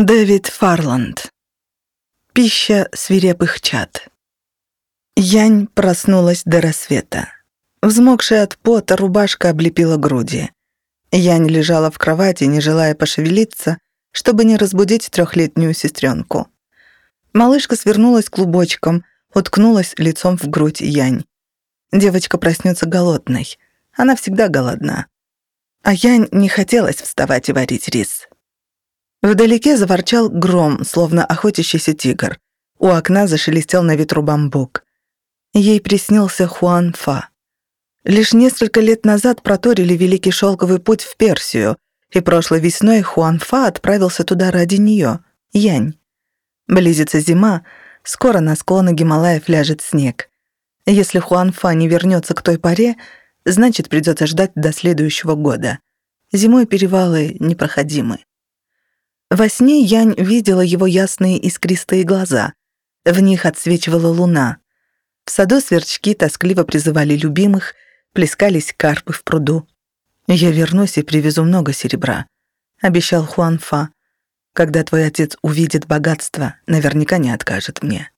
Дэвид Фарланд. Пища свирепых чад. Янь проснулась до рассвета. Взмокшая от пота рубашка облепила груди. Янь лежала в кровати, не желая пошевелиться, чтобы не разбудить трехлетнюю сестренку. Малышка свернулась клубочком, уткнулась лицом в грудь Янь. Девочка проснется голодной. Она всегда голодна. А Янь не хотелось вставать и варить рис. Вдалеке заворчал гром, словно охотящийся тигр. У окна зашелестел на ветру бамбук. Ей приснился Хуан Фа. Лишь несколько лет назад проторили Великий Шелковый путь в Персию, и прошлой весной Хуан Фа отправился туда ради нее, Янь. Близится зима, скоро на склоны Гималаев ляжет снег. Если Хуан Фа не вернется к той поре, значит, придется ждать до следующего года. Зимой перевалы непроходимы. Во сне Янь видела его ясные искристые глаза. В них отсвечивала луна. В саду сверчки тоскливо призывали любимых, плескались карпы в пруду. «Я вернусь и привезу много серебра», — обещал Хуан Фа. «Когда твой отец увидит богатство, наверняка не откажет мне».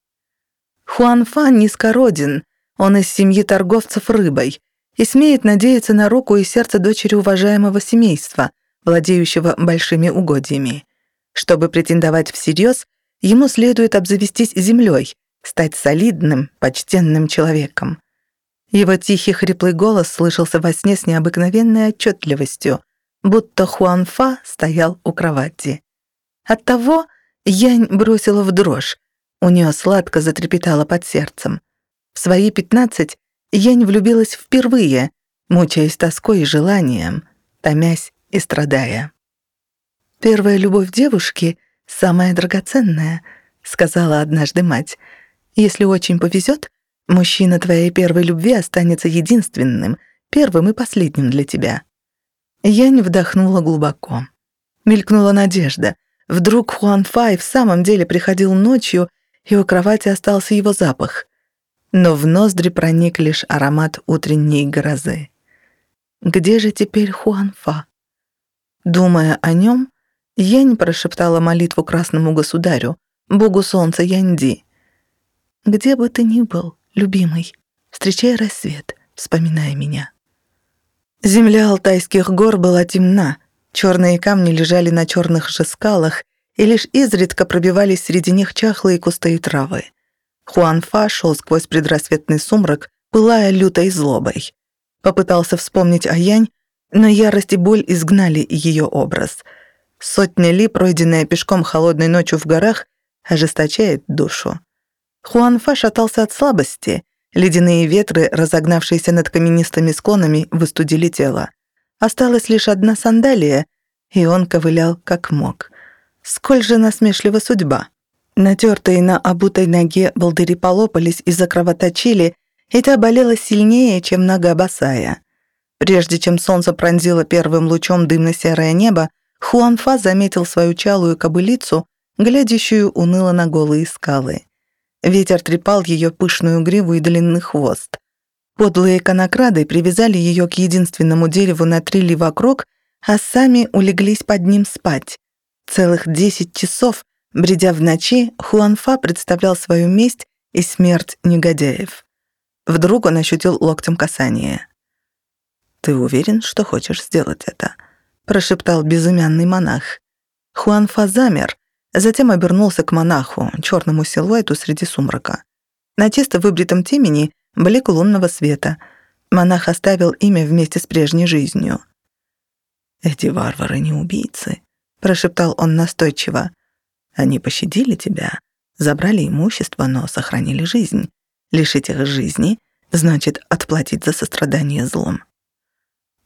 Хуан Фа низкороден, он из семьи торговцев рыбой и смеет надеяться на руку и сердце дочери уважаемого семейства, владеющего большими угодьями. Чтобы претендовать всерьез, ему следует обзавестись землей, стать солидным, почтенным человеком. Его тихий хриплый голос слышался во сне с необыкновенной отчетливостью, будто Хуанфа стоял у кровати. Оттого Янь бросила в дрожь, у нее сладко затрепетало под сердцем. В свои пятнадцать Янь влюбилась впервые, мучаясь тоской и желанием, томясь и страдая. «Первая любовь девушки — самая драгоценная», — сказала однажды мать. «Если очень повезет, мужчина твоей первой любви останется единственным, первым и последним для тебя». Янь вдохнула глубоко. Мелькнула надежда. Вдруг Хуан Фай в самом деле приходил ночью, и у кровати остался его запах. Но в ноздри проник лишь аромат утренней грозы. Где же теперь Хуан Фа? Думая о нем, Янь прошептала молитву красному государю, богу солнца Янди. «Где бы ты ни был, любимый, встречай рассвет, вспоминая меня». Земля Алтайских гор была темна, черные камни лежали на черных же скалах, и лишь изредка пробивались среди них чахлые кусты и травы. Хуанфа шел сквозь предрассветный сумрак, пылая лютой злобой. Попытался вспомнить о Янь, но ярость и боль изгнали ее образ — Сотни ли, пройденная пешком холодной ночью в горах, ожесточает душу. Хуанфа шатался от слабости. Ледяные ветры, разогнавшиеся над каменистыми склонами, выстудили тело. Осталась лишь одна сандалия, и он ковылял как мог. Сколь же насмешлива судьба. Натертые на обутой ноге волдыри полопались и закровоточили, и та болела сильнее, чем нога босая. Прежде чем солнце пронзило первым лучом дымно-серое небо, Хуанфа заметил свою чалую кобылицу, глядящую уныло на голые скалы. Ветер трепал ее пышную гриву и длинный хвост. Подлые конокрады привязали ее к единственному дереву на трили вокруг, а сами улеглись под ним спать. Целых десять часов, бредя в ночи, Хуанфа представлял свою месть и смерть негодяев. Вдруг он ощутил локтем касание. «Ты уверен, что хочешь сделать это?» Прошептал безымянный монах. Хуанфа замер, затем обернулся к монаху, черному силуэту среди сумрака. На чисто выбритом темени блик лунного света. Монах оставил имя вместе с прежней жизнью. «Эти варвары не убийцы», — прошептал он настойчиво. «Они пощадили тебя, забрали имущество, но сохранили жизнь. Лишить их жизни значит отплатить за сострадание злом.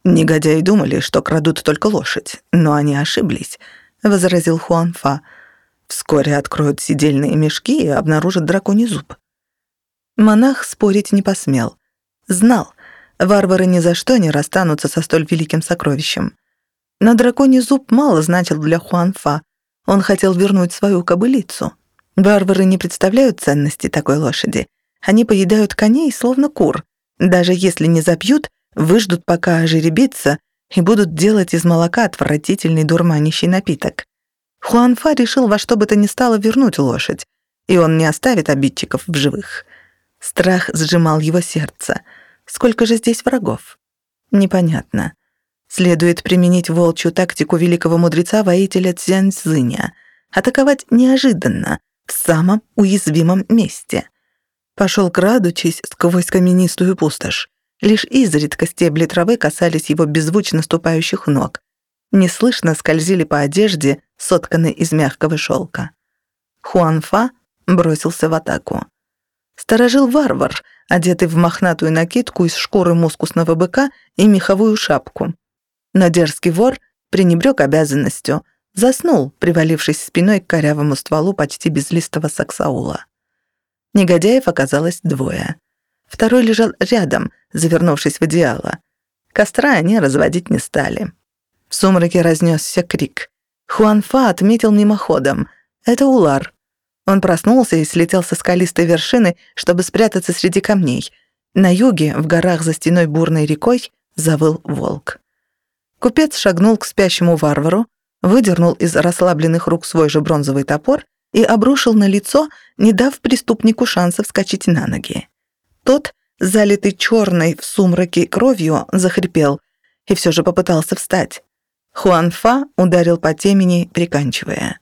«Негодяи думали, что крадут только лошадь, но они ошиблись», — возразил Хуанфа. «Вскоре откроют сидельные мешки и обнаружат драконий зуб». Монах спорить не посмел. Знал, варвары ни за что не расстанутся со столь великим сокровищем. Но драконий зуб мало значил для Хуанфа. Он хотел вернуть свою кобылицу. Варвары не представляют ценности такой лошади. Они поедают коней, словно кур. Даже если не запьют, выждут, пока ожеребится, и будут делать из молока отвратительный дурманящий напиток. Хуанфа решил во что бы то ни стало вернуть лошадь, и он не оставит обидчиков в живых. Страх сжимал его сердце. Сколько же здесь врагов? Непонятно. Следует применить волчью тактику великого мудреца-воителя Цзяньцзиня. Атаковать неожиданно, в самом уязвимом месте. Пошел крадучись сквозь каменистую пустошь. Лишь изредка стебли травы касались его беззвучно ступающих ног. Неслышно скользили по одежде, сотканной из мягкого шелка. Хуанфа бросился в атаку. Сторожил варвар, одетый в мохнатую накидку из шкуры мускусного быка и меховую шапку. Но дерзкий вор пренебрег обязанностью, заснул, привалившись спиной к корявому стволу почти безлистого саксаула. Негодяев оказалось двое. Второй лежал рядом, завернувшись в одеяло. Костра они разводить не стали. В сумраке разнесся крик. Хуанфа отметил мимоходом. Это Улар. Он проснулся и слетел со скалистой вершины, чтобы спрятаться среди камней. На юге, в горах за стеной бурной рекой, завыл волк. Купец шагнул к спящему варвару, выдернул из расслабленных рук свой же бронзовый топор и обрушил на лицо, не дав преступнику шанса вскочить на ноги. Тот, залитый черной в сумраке кровью, захрипел и все же попытался встать. Хуанфа ударил по темени, приканчивая.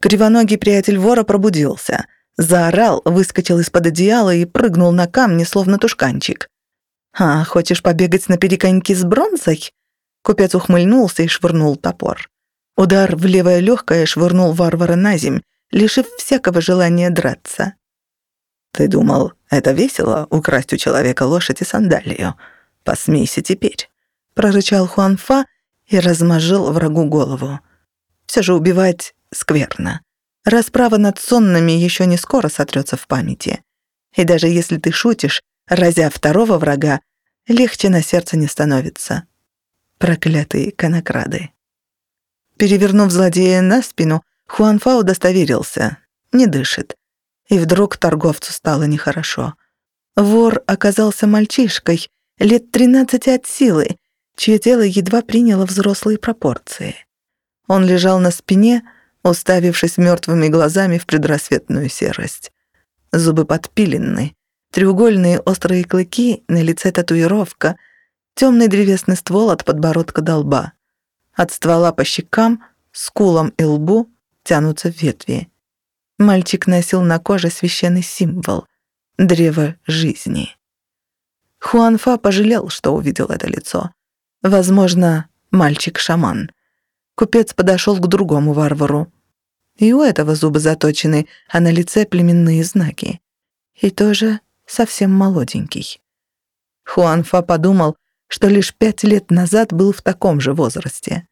Кривоногий приятель вора пробудился, заорал, выскочил из-под одеяла и прыгнул на камни, словно тушканчик. «А, хочешь побегать на переконьки с бронзой?» Купец ухмыльнулся и швырнул топор. Удар в левое легкое швырнул варвара на земь, лишив всякого желания драться. «Ты думал, это весело — украсть у человека лошадь и сандалию? Посмейся теперь», — прорычал Хуанфа и размажил врагу голову. Все же убивать скверно. Расправа над сонными еще не скоро сотрется в памяти. И даже если ты шутишь, разя второго врага, легче на сердце не становится. Проклятые конокрады. Перевернув злодея на спину, Хуанфа удостоверился. Не дышит. И вдруг торговцу стало нехорошо. Вор оказался мальчишкой, лет тринадцати от силы, чье тело едва приняло взрослые пропорции. Он лежал на спине, уставившись мертвыми глазами в предрассветную серость. Зубы подпилены, треугольные острые клыки, на лице татуировка, темный древесный ствол от подбородка до лба. От ствола по щекам, скулам и лбу тянутся ветви. Мальчик носил на коже священный символ — древо жизни. Хуанфа пожалел, что увидел это лицо. Возможно, мальчик-шаман. Купец подошел к другому варвару. И у этого зубы заточены, а на лице племенные знаки. И тоже совсем молоденький. Хуанфа подумал, что лишь пять лет назад был в таком же возрасте.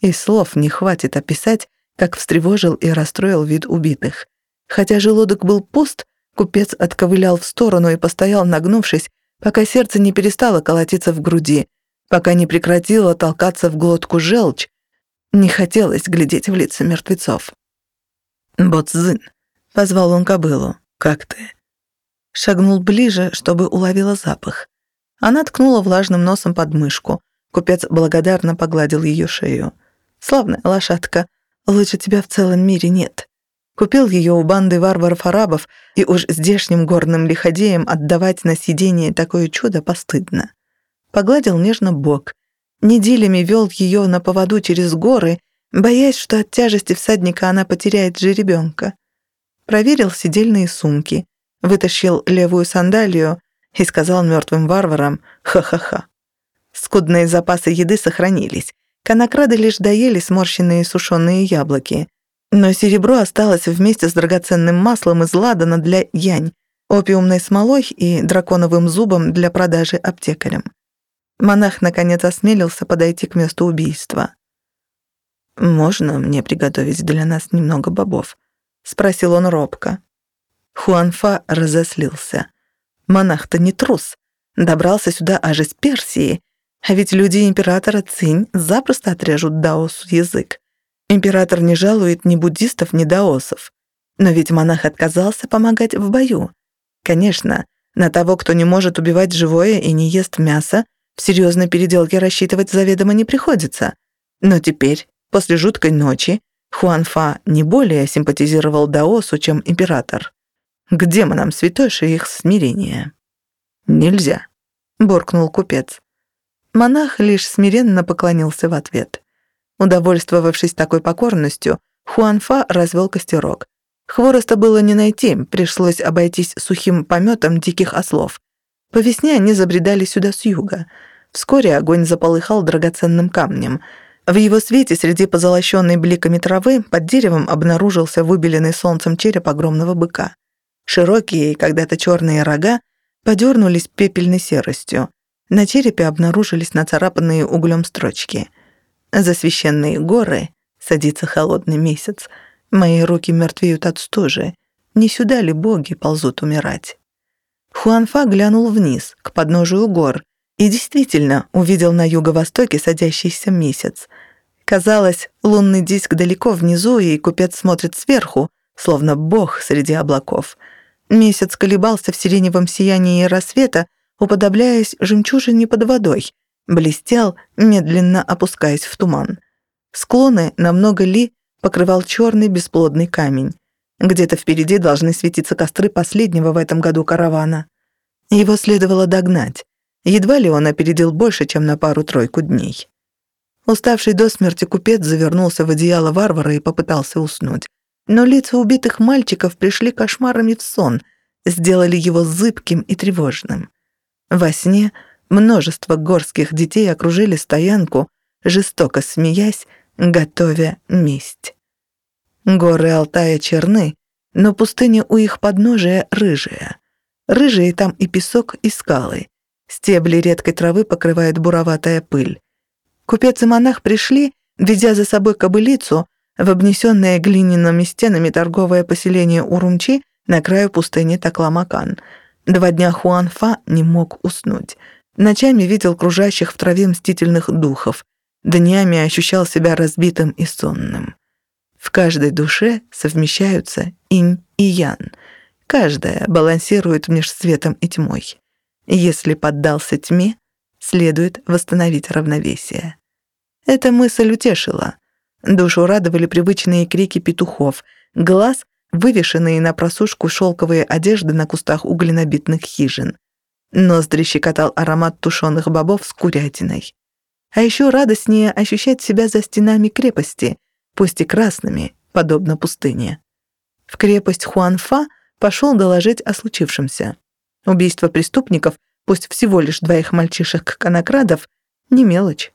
И слов не хватит описать, как встревожил и расстроил вид убитых. Хотя желудок был пуст, купец отковылял в сторону и постоял, нагнувшись, пока сердце не перестало колотиться в груди, пока не прекратило толкаться в глотку желчь, не хотелось глядеть в лица мертвецов. «Боцзин», — позвал он кобылу, — «как ты?» Шагнул ближе, чтобы уловила запах. Она ткнула влажным носом под мышку. Купец благодарно погладил ее шею. «Славная лошадка. Лучше тебя в целом мире нет». Купил ее у банды варваров-арабов, и уж здешним горным лиходеям отдавать на сиденье такое чудо постыдно. Погладил нежно бок, Неделями вел ее на поводу через горы, боясь, что от тяжести всадника она потеряет жеребенка. Проверил сидельные сумки, вытащил левую сандалию и сказал мертвым варварам «ха-ха-ха». Скудные запасы еды сохранились. Конокрады лишь доели сморщенные сушеные яблоки. Но серебро осталось вместе с драгоценным маслом из ладана для янь, опиумной смолой и драконовым зубом для продажи аптекарям. Монах наконец осмелился подойти к месту убийства. «Можно мне приготовить для нас немного бобов?» — спросил он робко. Хуанфа разослился. Монах-то не трус. Добрался сюда аж из Персии. А ведь люди императора Цинь запросто отрежут даосу язык. Император не жалует ни буддистов, ни даосов. Но ведь монах отказался помогать в бою. Конечно, на того, кто не может убивать живое и не ест мясо, в серьезной переделке рассчитывать заведомо не приходится. Но теперь, после жуткой ночи, Хуанфа не более симпатизировал Даосу, чем император. К демонам святоши их смирение. «Нельзя», — буркнул купец. Монах лишь смиренно поклонился в ответ. Удовольствовавшись такой покорностью, Хуанфа развел костерок. Хвороста было не найти, пришлось обойтись сухим пометом диких ослов. По весне они забредали сюда с юга. Вскоре огонь заполыхал драгоценным камнем. В его свете среди позолощенной бликами травы под деревом обнаружился выбеленный солнцем череп огромного быка. Широкие, когда-то черные рога подернулись пепельной серостью. На черепе обнаружились нацарапанные углем строчки. «За священные горы садится холодный месяц. Мои руки мертвеют от стужи. Не сюда ли боги ползут умирать?» Хуанфа глянул вниз, к подножию гор, и действительно увидел на юго-востоке садящийся месяц. Казалось, лунный диск далеко внизу, и купец смотрит сверху, словно бог среди облаков. Месяц колебался в сиреневом сиянии рассвета, уподобляясь жемчужине под водой, блестел, медленно опускаясь в туман. Склоны на много ли покрывал черный бесплодный камень. Где-то впереди должны светиться костры последнего в этом году каравана. Его следовало догнать. Едва ли он опередил больше, чем на пару-тройку дней. Уставший до смерти купец завернулся в одеяло варвара и попытался уснуть. Но лица убитых мальчиков пришли кошмарами в сон, сделали его зыбким и тревожным. Во сне множество горских детей окружили стоянку, жестоко смеясь, готовя месть. Горы Алтая черны, но пустыня у их подножия рыжая. Рыжие там и песок, и скалы. Стебли редкой травы покрывает буроватая пыль. Купец и монах пришли, ведя за собой кобылицу, в обнесенное глиняными стенами торговое поселение Урумчи на краю пустыни Такламакан — Два дня Хуанфа не мог уснуть. Ночами видел кружащих в траве мстительных духов. Днями ощущал себя разбитым и сонным. В каждой душе совмещаются инь и ян. Каждая балансирует между светом и тьмой. Если поддался тьме, следует восстановить равновесие. Эта мысль утешила. Душу радовали привычные крики петухов, глаз вывешенные на просушку шелковые одежды на кустах угленобитных хижин. Ноздри щекотал аромат тушеных бобов с курятиной. А еще радостнее ощущать себя за стенами крепости, пусть и красными, подобно пустыне. В крепость Хуанфа пошел доложить о случившемся. Убийство преступников, пусть всего лишь двоих мальчишек-конокрадов, не мелочь.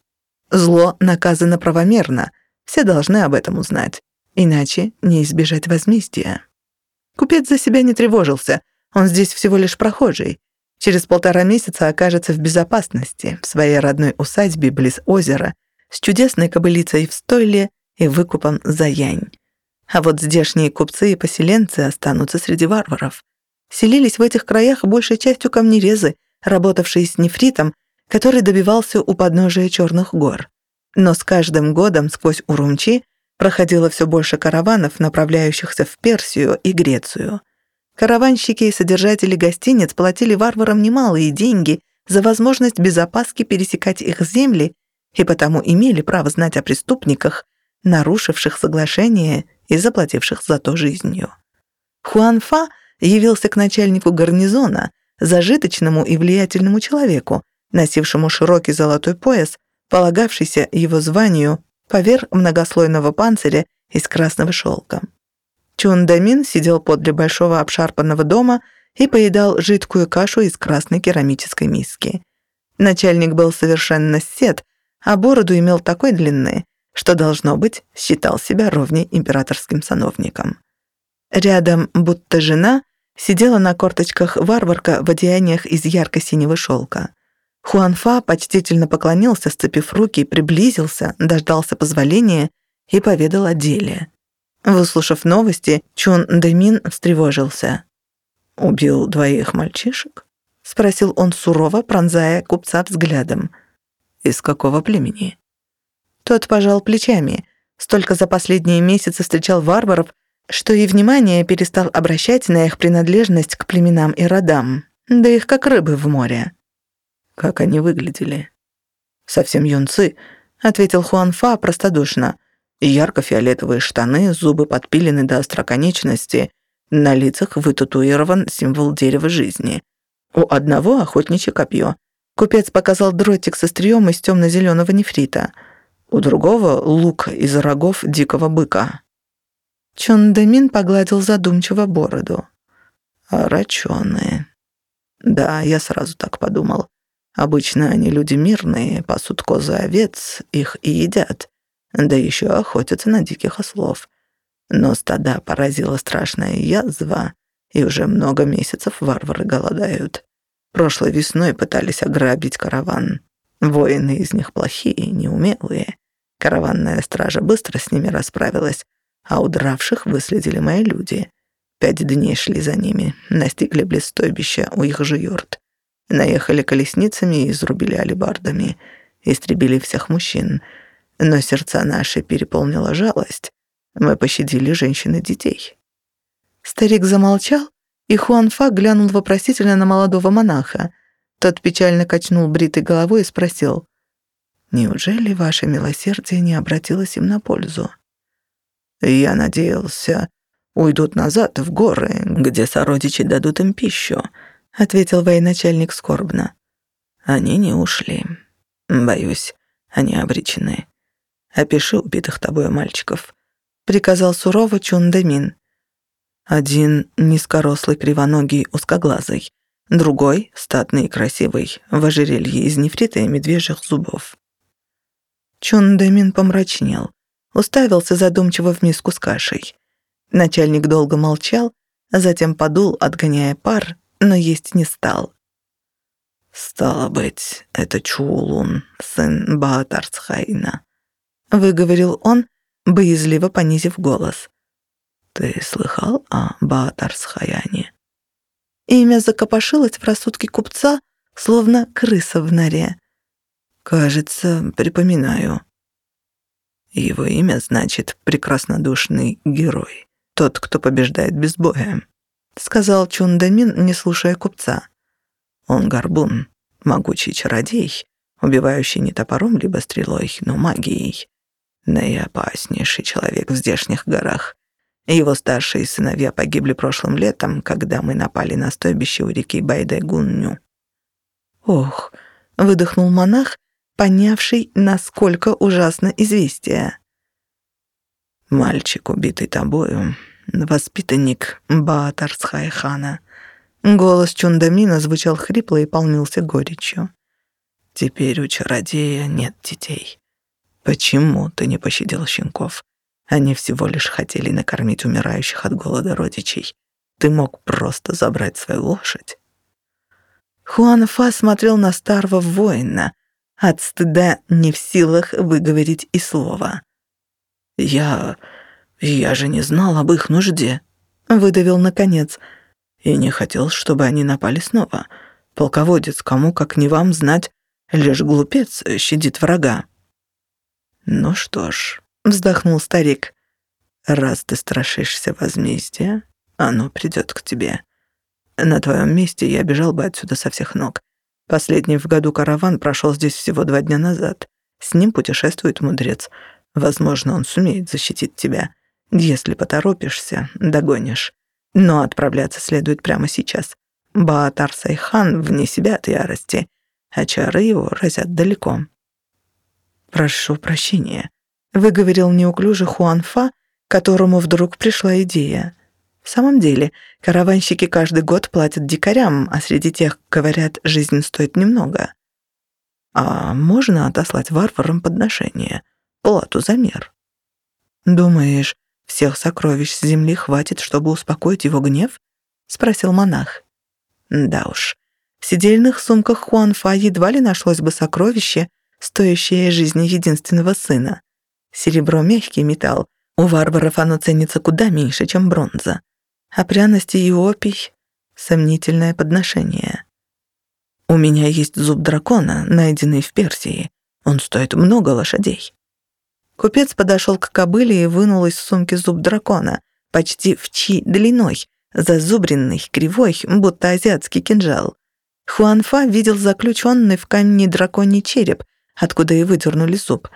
Зло наказано правомерно, все должны об этом узнать. Иначе не избежать возмездия. Купец за себя не тревожился, он здесь всего лишь прохожий. Через полтора месяца окажется в безопасности, в своей родной усадьбе близ озера, с чудесной кобылицей в стойле и выкупом за янь. А вот здешние купцы и поселенцы останутся среди варваров. Селились в этих краях большей частью камнерезы, работавшие с нефритом, который добивался у подножия Черных гор. Но с каждым годом сквозь Урумчи проходило все больше караванов, направляющихся в Персию и Грецию. Караванщики и содержатели гостиниц платили варварам немалые деньги за возможность без опаски пересекать их земли и потому имели право знать о преступниках, нарушивших соглашение и заплативших за то жизнью. Хуанфа явился к начальнику гарнизона, зажиточному и влиятельному человеку, носившему широкий золотой пояс, полагавшийся его званию поверх многослойного панциря из красного шелка. Чун Дамин сидел подле большого обшарпанного дома и поедал жидкую кашу из красной керамической миски. Начальник был совершенно сед, а бороду имел такой длины, что, должно быть, считал себя ровней императорским сановником. Рядом, будто жена, сидела на корточках варварка в одеяниях из ярко-синего шелка. Хуанфа почтительно поклонился, сцепив руки, приблизился, дождался позволения и поведал о деле. Выслушав новости, Чун Дэмин встревожился. «Убил двоих мальчишек?» — спросил он сурово, пронзая купца взглядом. «Из какого племени?» Тот пожал плечами. Столько за последние месяцы встречал варваров, что и внимание перестал обращать на их принадлежность к племенам и родам. Да их как рыбы в море. Как они выглядели? Совсем юнцы, ответил Хуанфа простодушно. Ярко-фиолетовые штаны, зубы подпилены до остроконечности, на лицах вытатуирован символ дерева жизни. У одного охотничье копье. Купец показал дротик со стрием из темно-зеленого нефрита. У другого — лук из рогов дикого быка. Чон Демин погладил задумчиво бороду. «Рачёные». Да, я сразу так подумал. Обычно они люди мирные, пасут козы овец, их и едят. Да еще охотятся на диких ослов. Но стада поразила страшная язва, и уже много месяцев варвары голодают. Прошлой весной пытались ограбить караван. Воины из них плохие, неумелые. Караванная стража быстро с ними расправилась, а удравших выследили мои люди. Пять дней шли за ними, настигли близ стойбища у их же юрт. Наехали колесницами и изрубили алебардами, истребили всех мужчин. Но сердца наши переполнила жалость. Мы пощадили женщин и детей. Старик замолчал, и Хуанфа глянул вопросительно на молодого монаха. Тот печально качнул бритой головой и спросил, «Неужели ваше милосердие не обратилось им на пользу?» «Я надеялся, уйдут назад в горы, где сородичи дадут им пищу», — ответил военачальник скорбно. «Они не ушли. Боюсь, они обречены. Опиши убитых тобой мальчиков», — приказал сурово Чундамин. Один низкорослый, кривоногий, узкоглазый, другой — статный и красивый, в ожерелье из нефрита и медвежьих зубов. Чундамин помрачнел, уставился задумчиво в миску с кашей. Начальник долго молчал, а затем подул, отгоняя пар, но есть не стал. «Стало быть, это Чулун, сын Баатарцхайна», — выговорил он, боязливо понизив голос. «Ты слыхал о Баатарсхаяне?» Имя закопошилось в рассудке купца, словно крыса в норе. «Кажется, припоминаю». Его имя значит «прекраснодушный герой», тот, кто побеждает без боя, сказал Чундамин, не слушая купца. Он горбун, могучий чародей, убивающий не топором либо стрелой, но магией. Наиопаснейший человек в здешних горах. Его старшие сыновья погибли прошлым летом, когда мы напали на стойбище у реки Байдайгунню. «Ох!» — выдохнул монах, понявший, насколько ужасно известие. «Мальчик, убитый тобою, воспитанник Баатарсхайхана». Голос Чундамина звучал хрипло и полнился горечью. «Теперь у чародея нет детей. Почему ты не пощадил щенков? Они всего лишь хотели накормить умирающих от голода родичей. Ты мог просто забрать свою лошадь. Хуан Фа смотрел на старого воина, от стыда не в силах выговорить и слова. «Я... я же не знал об их нужде», — выдавил наконец. «И не хотел, чтобы они напали снова. Полководец, кому, как не вам, знать, лишь глупец щадит врага». «Ну что ж», — вздохнул старик, «раз ты страшишься возмездия, оно придет к тебе. На твоем месте я бежал бы отсюда со всех ног. Последний в году караван прошел здесь всего два дня назад. С ним путешествует мудрец. Возможно, он сумеет защитить тебя. Если поторопишься, догонишь. Но отправляться следует прямо сейчас. Баатар Сайхан вне себя от ярости, а чары его разят далеко. «Прошу прощения», — выговорил неуклюже Хуанфа, которому вдруг пришла идея. В самом деле, караванщики каждый год платят дикарям, а среди тех, говорят, жизнь стоит немного. А можно отослать варварам подношение, плату за мир? Думаешь, всех сокровищ земли хватит, чтобы успокоить его гнев? Спросил монах. Да уж, в сидельных сумках Хуанфа едва ли нашлось бы сокровище, стоящее жизни единственного сына. Серебро — мягкий металл, у варваров оно ценится куда меньше, чем бронза. А пряности и опий — сомнительное подношение. У меня есть зуб дракона, найденный в Персии. Он стоит много лошадей. Купец подошел к кобыле и вынул из сумки зуб дракона, почти в чи длиной, зазубренный, кривой, будто азиатский кинжал. Хуанфа видел заключенный в камне драконий череп, откуда и выдернули зуб.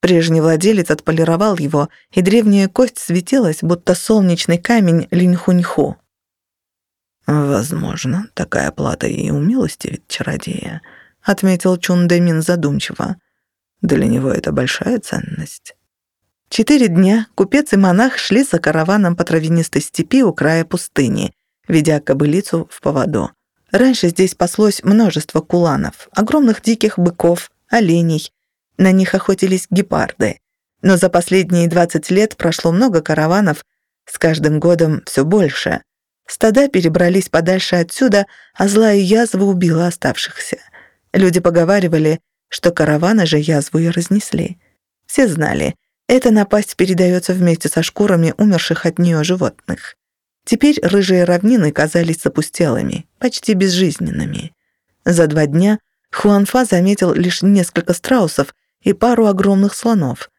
Прежний владелец отполировал его, и древняя кость светилась, будто солнечный камень линьхуньху. «Возможно, такая плата и у милости ведь чародея», — отметил Чун Дэмин задумчиво. «Для него это большая ценность». Четыре дня купец и монах шли за караваном по травянистой степи у края пустыни, ведя кобылицу в поводу. Раньше здесь паслось множество куланов, огромных диких быков, оленей. На них охотились гепарды. Но за последние 20 лет прошло много караванов, с каждым годом все больше. Стада перебрались подальше отсюда, а злая язва убила оставшихся. Люди поговаривали, что караваны же язву и разнесли. Все знали, эта напасть передается вместе со шкурами умерших от нее животных. Теперь рыжие равнины казались запустелыми, почти безжизненными. За два дня Хуанфа заметил лишь несколько страусов и пару огромных слонов.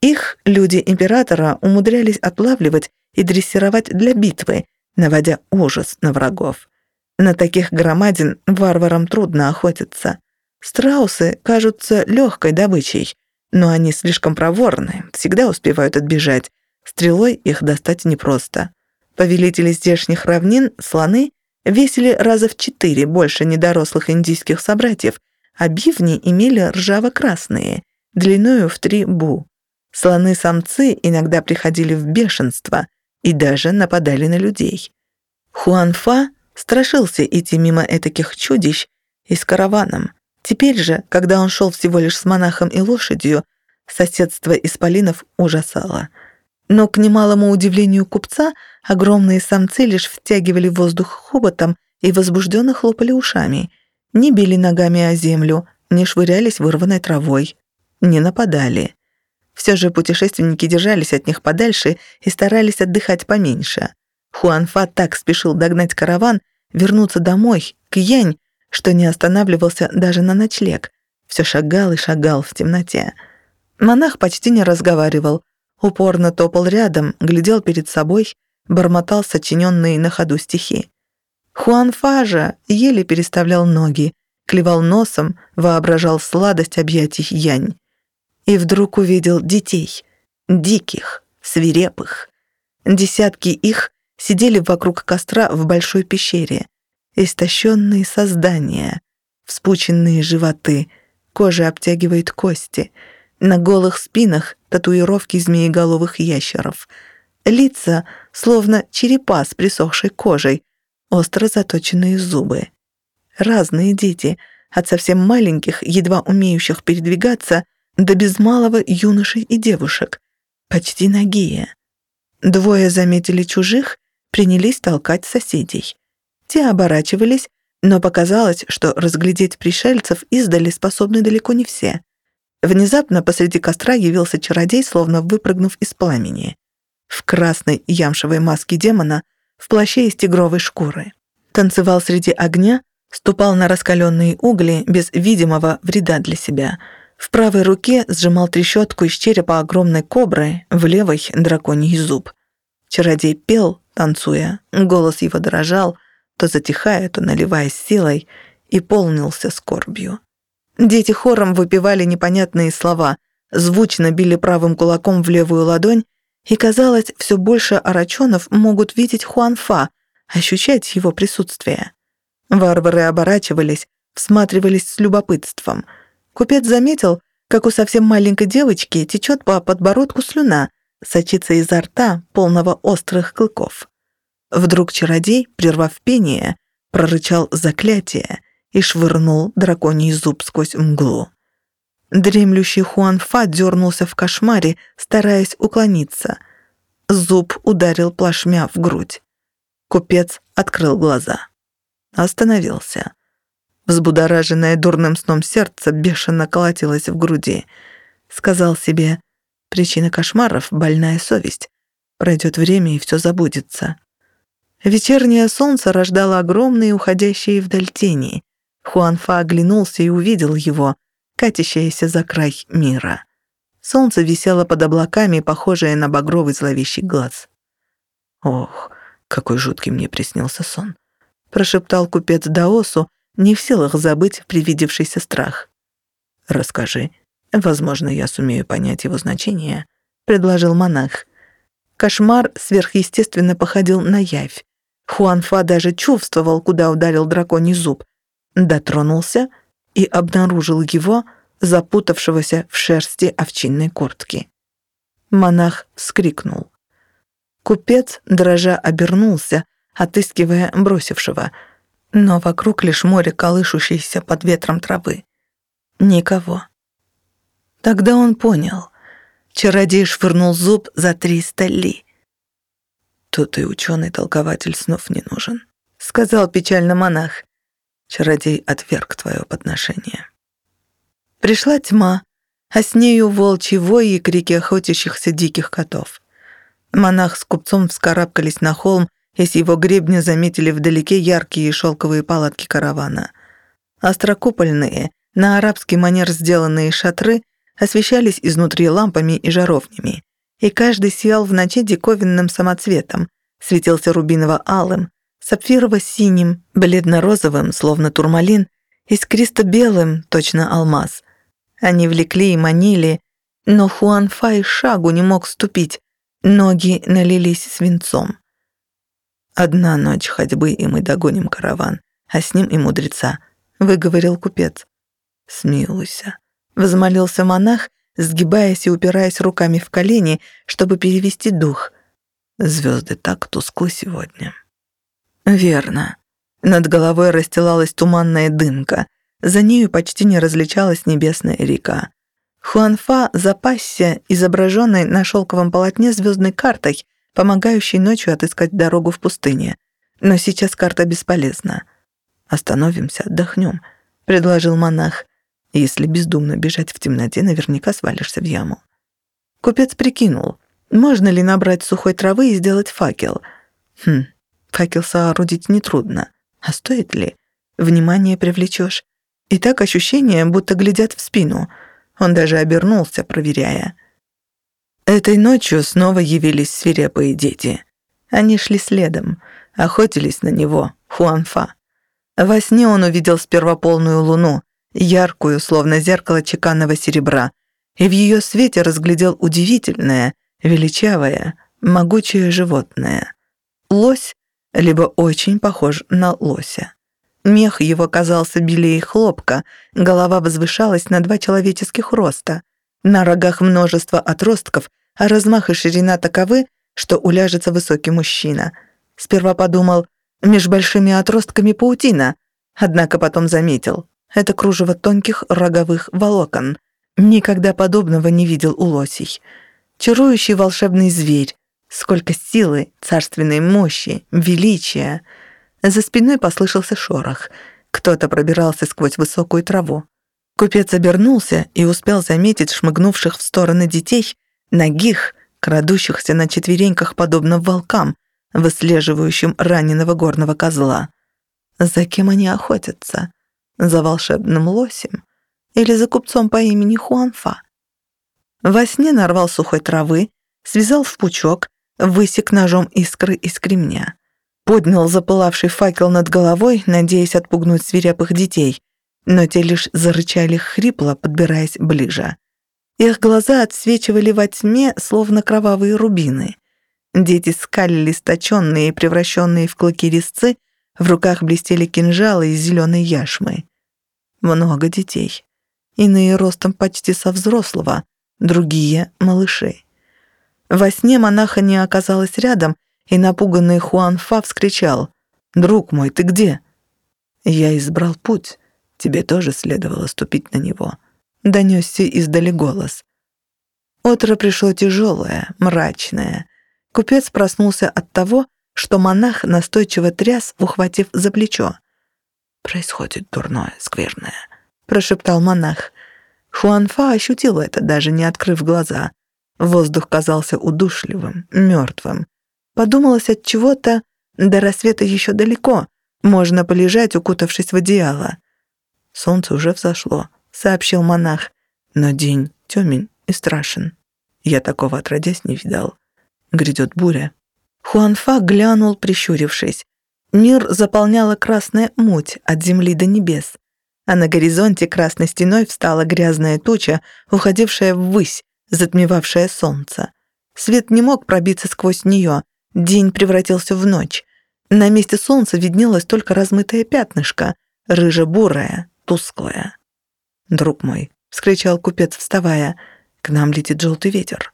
Их люди императора умудрялись отлавливать и дрессировать для битвы, наводя ужас на врагов. На таких громадин варварам трудно охотиться. Страусы кажутся легкой добычей, но они слишком проворны, всегда успевают отбежать. Стрелой их достать непросто. Повелители здешних равнин, слоны, весили раза в четыре больше недорослых индийских собратьев, а бивни имели ржаво-красные, длиною в три бу. Слоны-самцы иногда приходили в бешенство и даже нападали на людей. Хуанфа страшился идти мимо этаких чудищ и с караваном. Теперь же, когда он шел всего лишь с монахом и лошадью, соседство исполинов ужасало. Но к немалому удивлению купца огромные самцы лишь втягивали воздух хоботом и возбужденно хлопали ушами, не били ногами о землю, не швырялись вырванной травой, не нападали. Все же путешественники держались от них подальше и старались отдыхать поменьше. Хуанфа так спешил догнать караван, вернуться домой, к Янь, что не останавливался даже на ночлег. Все шагал и шагал в темноте. Монах почти не разговаривал, упорно топал рядом, глядел перед собой, бормотал сочиненные на ходу стихи. Хуанфа же еле переставлял ноги, клевал носом, воображал сладость объятий Янь. И вдруг увидел детей, диких, свирепых. Десятки их сидели вокруг костра в большой пещере истощенные создания, вспученные животы, кожа обтягивает кости, на голых спинах татуировки змееголовых ящеров, лица словно черепа с присохшей кожей, остро заточенные зубы. Разные дети, от совсем маленьких, едва умеющих передвигаться, до без малого юношей и девушек, почти нагие. Двое заметили чужих, принялись толкать соседей. Те оборачивались, но показалось, что разглядеть пришельцев издали способны далеко не все. Внезапно посреди костра явился чародей, словно выпрыгнув из пламени. В красной ямшевой маске демона, в плаще из тигровой шкуры. Танцевал среди огня, ступал на раскаленные угли без видимого вреда для себя. В правой руке сжимал трещотку из черепа огромной кобры, в левой — драконий зуб. Чародей пел, танцуя, голос его дрожал — то затихая, то наливаясь силой, и полнился скорбью. Дети хором выпивали непонятные слова, звучно били правым кулаком в левую ладонь, и, казалось, все больше арачонов могут видеть Хуанфа, ощущать его присутствие. Варвары оборачивались, всматривались с любопытством. Купец заметил, как у совсем маленькой девочки течет по подбородку слюна, сочится изо рта, полного острых клыков. Вдруг чародей, прервав пение, прорычал заклятие и швырнул драконий зуб сквозь мглу. Дремлющий Хуанфа дернулся в кошмаре, стараясь уклониться. Зуб ударил плашмя в грудь. Купец открыл глаза. Остановился. Взбудораженное дурным сном сердце бешено колотилось в груди. Сказал себе, причина кошмаров — больная совесть. Пройдет время, и все забудется. Вечернее солнце рождало огромные уходящие вдаль тени. Хуанфа оглянулся и увидел его, катящееся за край мира. Солнце висело под облаками, похожее на багровый зловещий глаз. «Ох, какой жуткий мне приснился сон!» — прошептал купец Даосу, не в силах забыть привидевшийся страх. «Расскажи», — Возможно, я сумею понять его значение, предложил монах. Кошмар сверхъестественно походил на явь. Хуанфа даже чувствовал, куда ударил драконий зуб. Дотронулся и обнаружил его, запутавшегося в шерсти овчинной куртки. Монах вскрикнул. Купец, дрожа, обернулся, отыскивая бросившего, но вокруг лишь море колышущейся под ветром травы. Никого. Тогда он понял. Чародей швырнул зуб за триста ли. «Тут и ученый-толкователь снов не нужен», — сказал печально монах. Чародей отверг твое подношение. Пришла тьма, а с нею волчьи вои и крики охотящихся диких котов. Монах с купцом вскарабкались на холм, и с его гребня заметили вдалеке яркие шелковые палатки каравана. Острокупольные, на арабский манер сделанные шатры освещались изнутри лампами и жаровнями, и каждый сиял в ночи диковинным самоцветом, светился рубиново-алым, сапфирово-синим, бледно-розовым, словно турмалин, искристо-белым, точно алмаз. Они влекли и манили, но Хуанфа и шагу не мог ступить, ноги налились свинцом. «Одна ночь ходьбы, и мы догоним караван, а с ним и мудреца», — выговорил купец. «Смилуйся», — взмолился монах, сгибаясь и упираясь руками в колени, чтобы перевести дух. Звезды так тусклы сегодня. Верно. Над головой расстилалась туманная дымка. За нею почти не различалась небесная река. Хуанфа запасся изображенной на шелковом полотне звездной картой, помогающей ночью отыскать дорогу в пустыне. Но сейчас карта бесполезна. «Остановимся, отдохнем», — предложил монах. «Если бездумно бежать в темноте, наверняка свалишься в яму». Купец прикинул, можно ли набрать сухой травы и сделать факел. Хм, Факел соорудить нетрудно. А стоит ли? Внимание привлечешь. И так ощущение, будто глядят в спину. Он даже обернулся, проверяя. Этой ночью снова явились свирепые дети. Они шли следом, охотились на него, Хуанфа. Во сне он увидел сперва полную луну, яркую, словно зеркало чеканного серебра, и в ее свете разглядел удивительное, величавое, могучее животное. Лось либо очень похож на лося. Мех его казался белее хлопка, голова возвышалась на два человеческих роста. На рогах множество отростков, а размах и ширина таковы, что уляжется высокий мужчина. Сперва подумал, меж большими отростками паутина, однако потом заметил, это кружево тонких роговых волокон. Никогда подобного не видел у лосей. Чарующий волшебный зверь, Сколько силы, царственной мощи, величия. За спиной послышался шорох. Кто-то пробирался сквозь высокую траву. Купец обернулся и успел заметить шмыгнувших в стороны детей, ногих, крадущихся на четвереньках подобно волкам, выслеживающим раненого горного козла. За кем они охотятся? За волшебным лосем? Или за купцом по имени Хуанфа? Во сне нарвал сухой травы, связал в пучок, высек ножом искры из кремня. Поднял запылавший факел над головой, надеясь отпугнуть свирепых детей, но те лишь зарычали хрипло, подбираясь ближе. Их глаза отсвечивали во тьме, словно кровавые рубины. Дети скалили сточенные и превращенные в клыки резцы, в руках блестели кинжалы из зеленой яшмы. Много детей. Иные ростом почти со взрослого, другие — малышей. Во сне монаха не оказалась рядом, и напуганный Хуан Фа вскричал «Друг мой, ты где?» «Я избрал путь. Тебе тоже следовало ступить на него», — донесся издали голос. Утро пришло тяжелое, мрачное. Купец проснулся от того, что монах настойчиво тряс, ухватив за плечо. «Происходит дурное, скверное», — прошептал монах. Хуанфа ощутил это, даже не открыв глаза. Воздух казался удушливым, мертвым. Подумалось от чего-то, до рассвета еще далеко, можно полежать, укутавшись в одеяло. Солнце уже взошло, сообщил монах, но день темень и страшен. Я такого отродясь не видал. Грядет буря. Хуанфа глянул, прищурившись. Мир заполняла красная муть от земли до небес. а на горизонте красной стеной встала грязная туча, уходившая ввысь, затмевавшая солнце. Свет не мог пробиться сквозь нее, день превратился в ночь. На месте солнца виднелось только размытое пятнышко, рыже-бурое, тусклое. «Друг мой», — вскричал купец, вставая, — «к нам летит желтый ветер».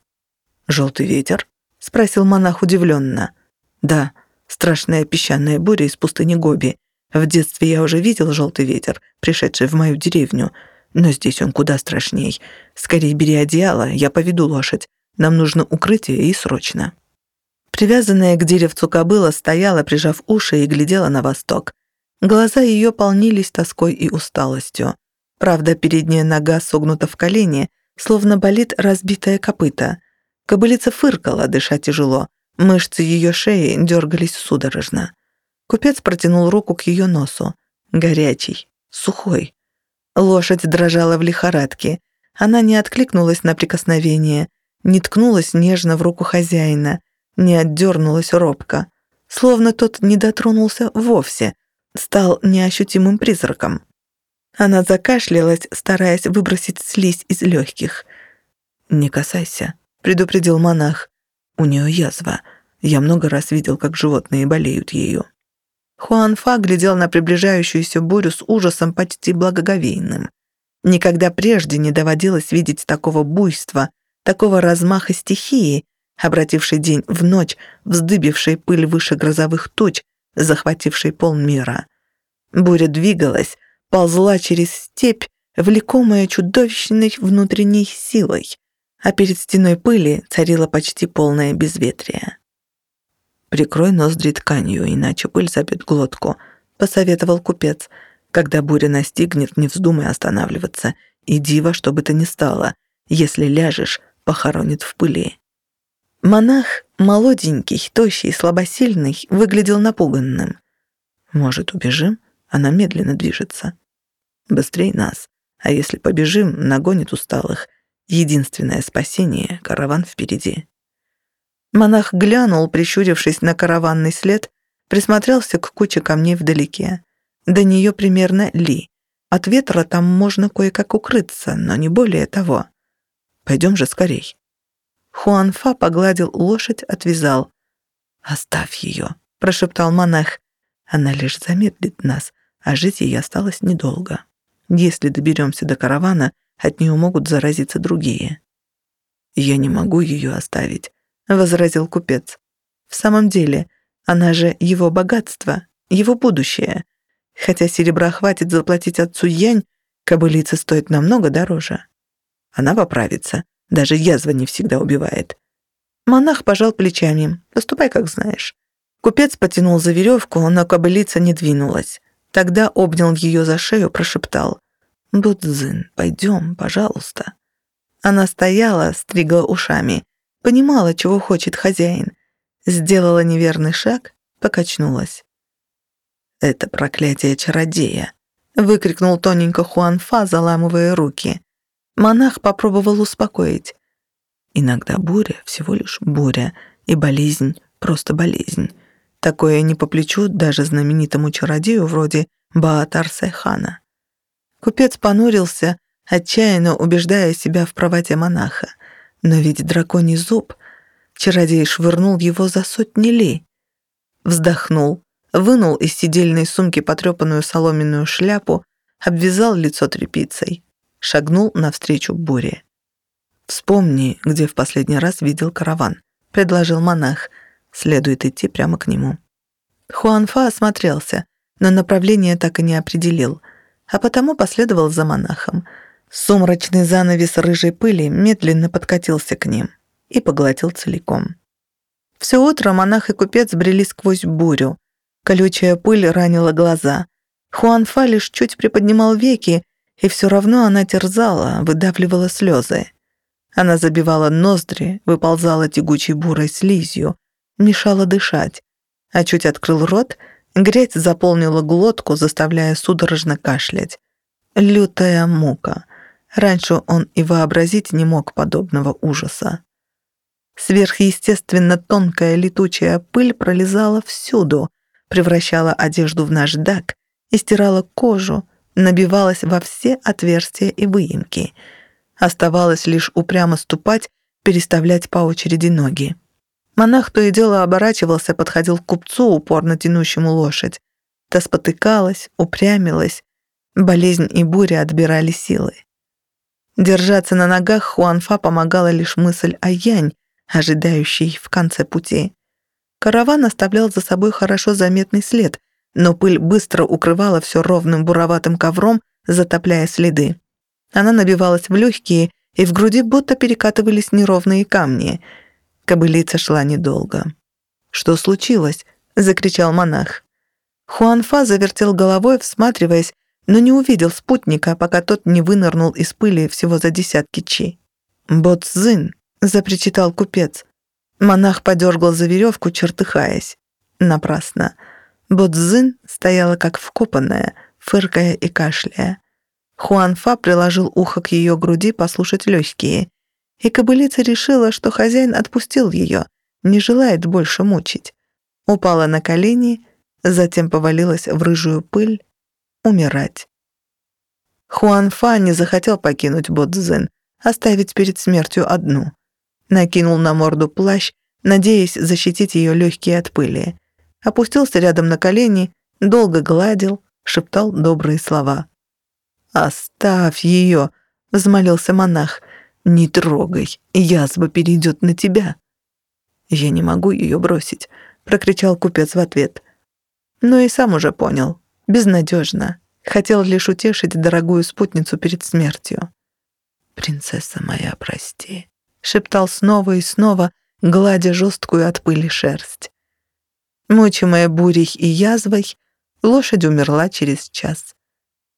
«Желтый ветер?» — спросил монах удивленно. «Да, страшная песчаная буря из пустыни Гоби. В детстве я уже видел желтый ветер, пришедший в мою деревню, но здесь он куда страшней. Скорее бери одеяло, я поведу лошадь. Нам нужно укрытие и срочно». Привязанная к деревцу кобыла стояла, прижав уши, и глядела на восток. Глаза ее полнились тоской и усталостью. Правда, передняя нога согнута в колени, словно болит разбитое копыто. Кобылица фыркала, дыша тяжело. Мышцы ее шеи дергались судорожно. Купец протянул руку к ее носу. Горячий, сухой. Лошадь дрожала в лихорадке. Она не откликнулась на прикосновение, не ткнулась нежно в руку хозяина, не отдернулась робко. Словно тот не дотронулся вовсе, стал неощутимым призраком. Она закашлялась, стараясь выбросить слизь из легких. «Не касайся», — предупредил монах. «У нее язва. Я много раз видел, как животные болеют ею». Хуанфа глядел на приближающуюся бурю с ужасом почти благоговейным. Никогда прежде не доводилось видеть такого буйства, такого размаха стихии, обратившей день в ночь, вздыбившей пыль выше грозовых туч, захватившей полмира. Буря двигалась, ползла через степь, влекомая чудовищной внутренней силой, а перед стеной пыли царило почти полное безветрие. «Прикрой ноздри тканью, иначе пыль забьет глотку», — посоветовал купец. «Когда буря настигнет, не вздумай останавливаться. Иди во что бы то ни стало. Если ляжешь, похоронит в пыли». Монах, молоденький, тощий, слабосильный, выглядел напуганным. «Может, убежим? Она медленно движется. Быстрей нас. А если побежим, нагонит усталых. Единственное спасение — караван впереди». Монах глянул, прищурившись на караванный след, присмотрелся к куче камней вдалеке. До нее примерно ли. От ветра там можно кое-как укрыться, но не более того. Пойдем же скорей. Хуанфа погладил лошадь, отвязал. «Оставь ее», — прошептал монах. «Она лишь замедлит нас, а жить ей осталось недолго. Если доберемся до каравана, от нее могут заразиться другие». «Я не могу ее оставить», — возразил купец. «В самом деле, она же его богатство, его будущее. Хотя серебра хватит заплатить отцу Янь, кобылица стоит намного дороже. Она поправится, даже язва не всегда убивает». Монах пожал плечами. «Поступай, как знаешь». Купец потянул за веревку, но кобылица не двинулась. Тогда обнял ее за шею, прошептал. «Будзин, пойдем, пожалуйста». Она стояла, стригла ушами понимала, чего хочет хозяин. Сделала неверный шаг, покачнулась. «Это проклятие чародея!» — выкрикнул тоненько Хуанфа, заламывая руки. Монах попробовал успокоить. «Иногда буря — всего лишь буря, и болезнь — просто болезнь. Такое не по плечу даже знаменитому чародею вроде Баатар Сайхана». Купец понурился, отчаянно убеждая себя в правоте монаха — но ведь драконий зуб... Чародей швырнул его за сотни ли. Вздохнул, вынул из сидельной сумки потрепанную соломенную шляпу, обвязал лицо тряпицей, шагнул навстречу буре. «Вспомни, где в последний раз видел караван», — предложил монах. Следует идти прямо к нему. Хуанфа осмотрелся, но направление так и не определил, а потому последовал за монахом — Сумрачный занавес рыжей пыли медленно подкатился к ним и поглотил целиком. Все утро монах и купец брели сквозь бурю. Колючая пыль ранила глаза. Хуанфа лишь чуть приподнимал веки, и все равно она терзала, выдавливала слезы. Она забивала ноздри, выползала тягучей бурой слизью, мешала дышать, а чуть открыл рот, грязь заполнила глотку, заставляя судорожно кашлять. Лютая мука — Раньше он и вообразить не мог подобного ужаса. Сверхъестественно тонкая летучая пыль пролезала всюду, превращала одежду в наждак и стирала кожу, набивалась во все отверстия и выемки. Оставалось лишь упрямо ступать, переставлять по очереди ноги. Монах то и дело оборачивался, подходил к купцу, упорно тянущему лошадь. Та спотыкалась, упрямилась. Болезнь и буря отбирали силы. Держаться на ногах Хуанфа помогала лишь мысль о Янь, ожидающей в конце пути. Караван оставлял за собой хорошо заметный след, но пыль быстро укрывала все ровным буроватым ковром, затопляя следы. Она набивалась в легкие, и в груди будто перекатывались неровные камни. Кобылица шла недолго. «Что случилось?» — закричал монах. Хуанфа завертел головой, всматриваясь, но не увидел спутника, пока тот не вынырнул из пыли всего за десятки чи. «Боцзин!» — запричитал купец. Монах подергал за веревку, чертыхаясь. Напрасно. Бодзин стояла как вкопанная, фыркая и кашляя. Хуанфа приложил ухо к ее груди послушать легкие, и кобылица решила, что хозяин отпустил ее, не желает больше мучить. Упала на колени, затем повалилась в рыжую пыль, умирать. Хуанфа не захотел покинуть Бодзин, оставить перед смертью одну. Накинул на морду плащ, надеясь защитить ее легкие от пыли. Опустился рядом на колени, долго гладил, шептал добрые слова. «Оставь ее!» — взмолился монах. «Не трогай, язва перейдет на тебя». «Я не могу ее бросить», — прокричал купец в ответ. Но и сам уже понял. Безнадежно. Хотел лишь утешить дорогую спутницу перед смертью. «Принцесса моя, прости», — шептал снова и снова, гладя жесткую от пыли шерсть. Мучимая бурей и язвой, лошадь умерла через час.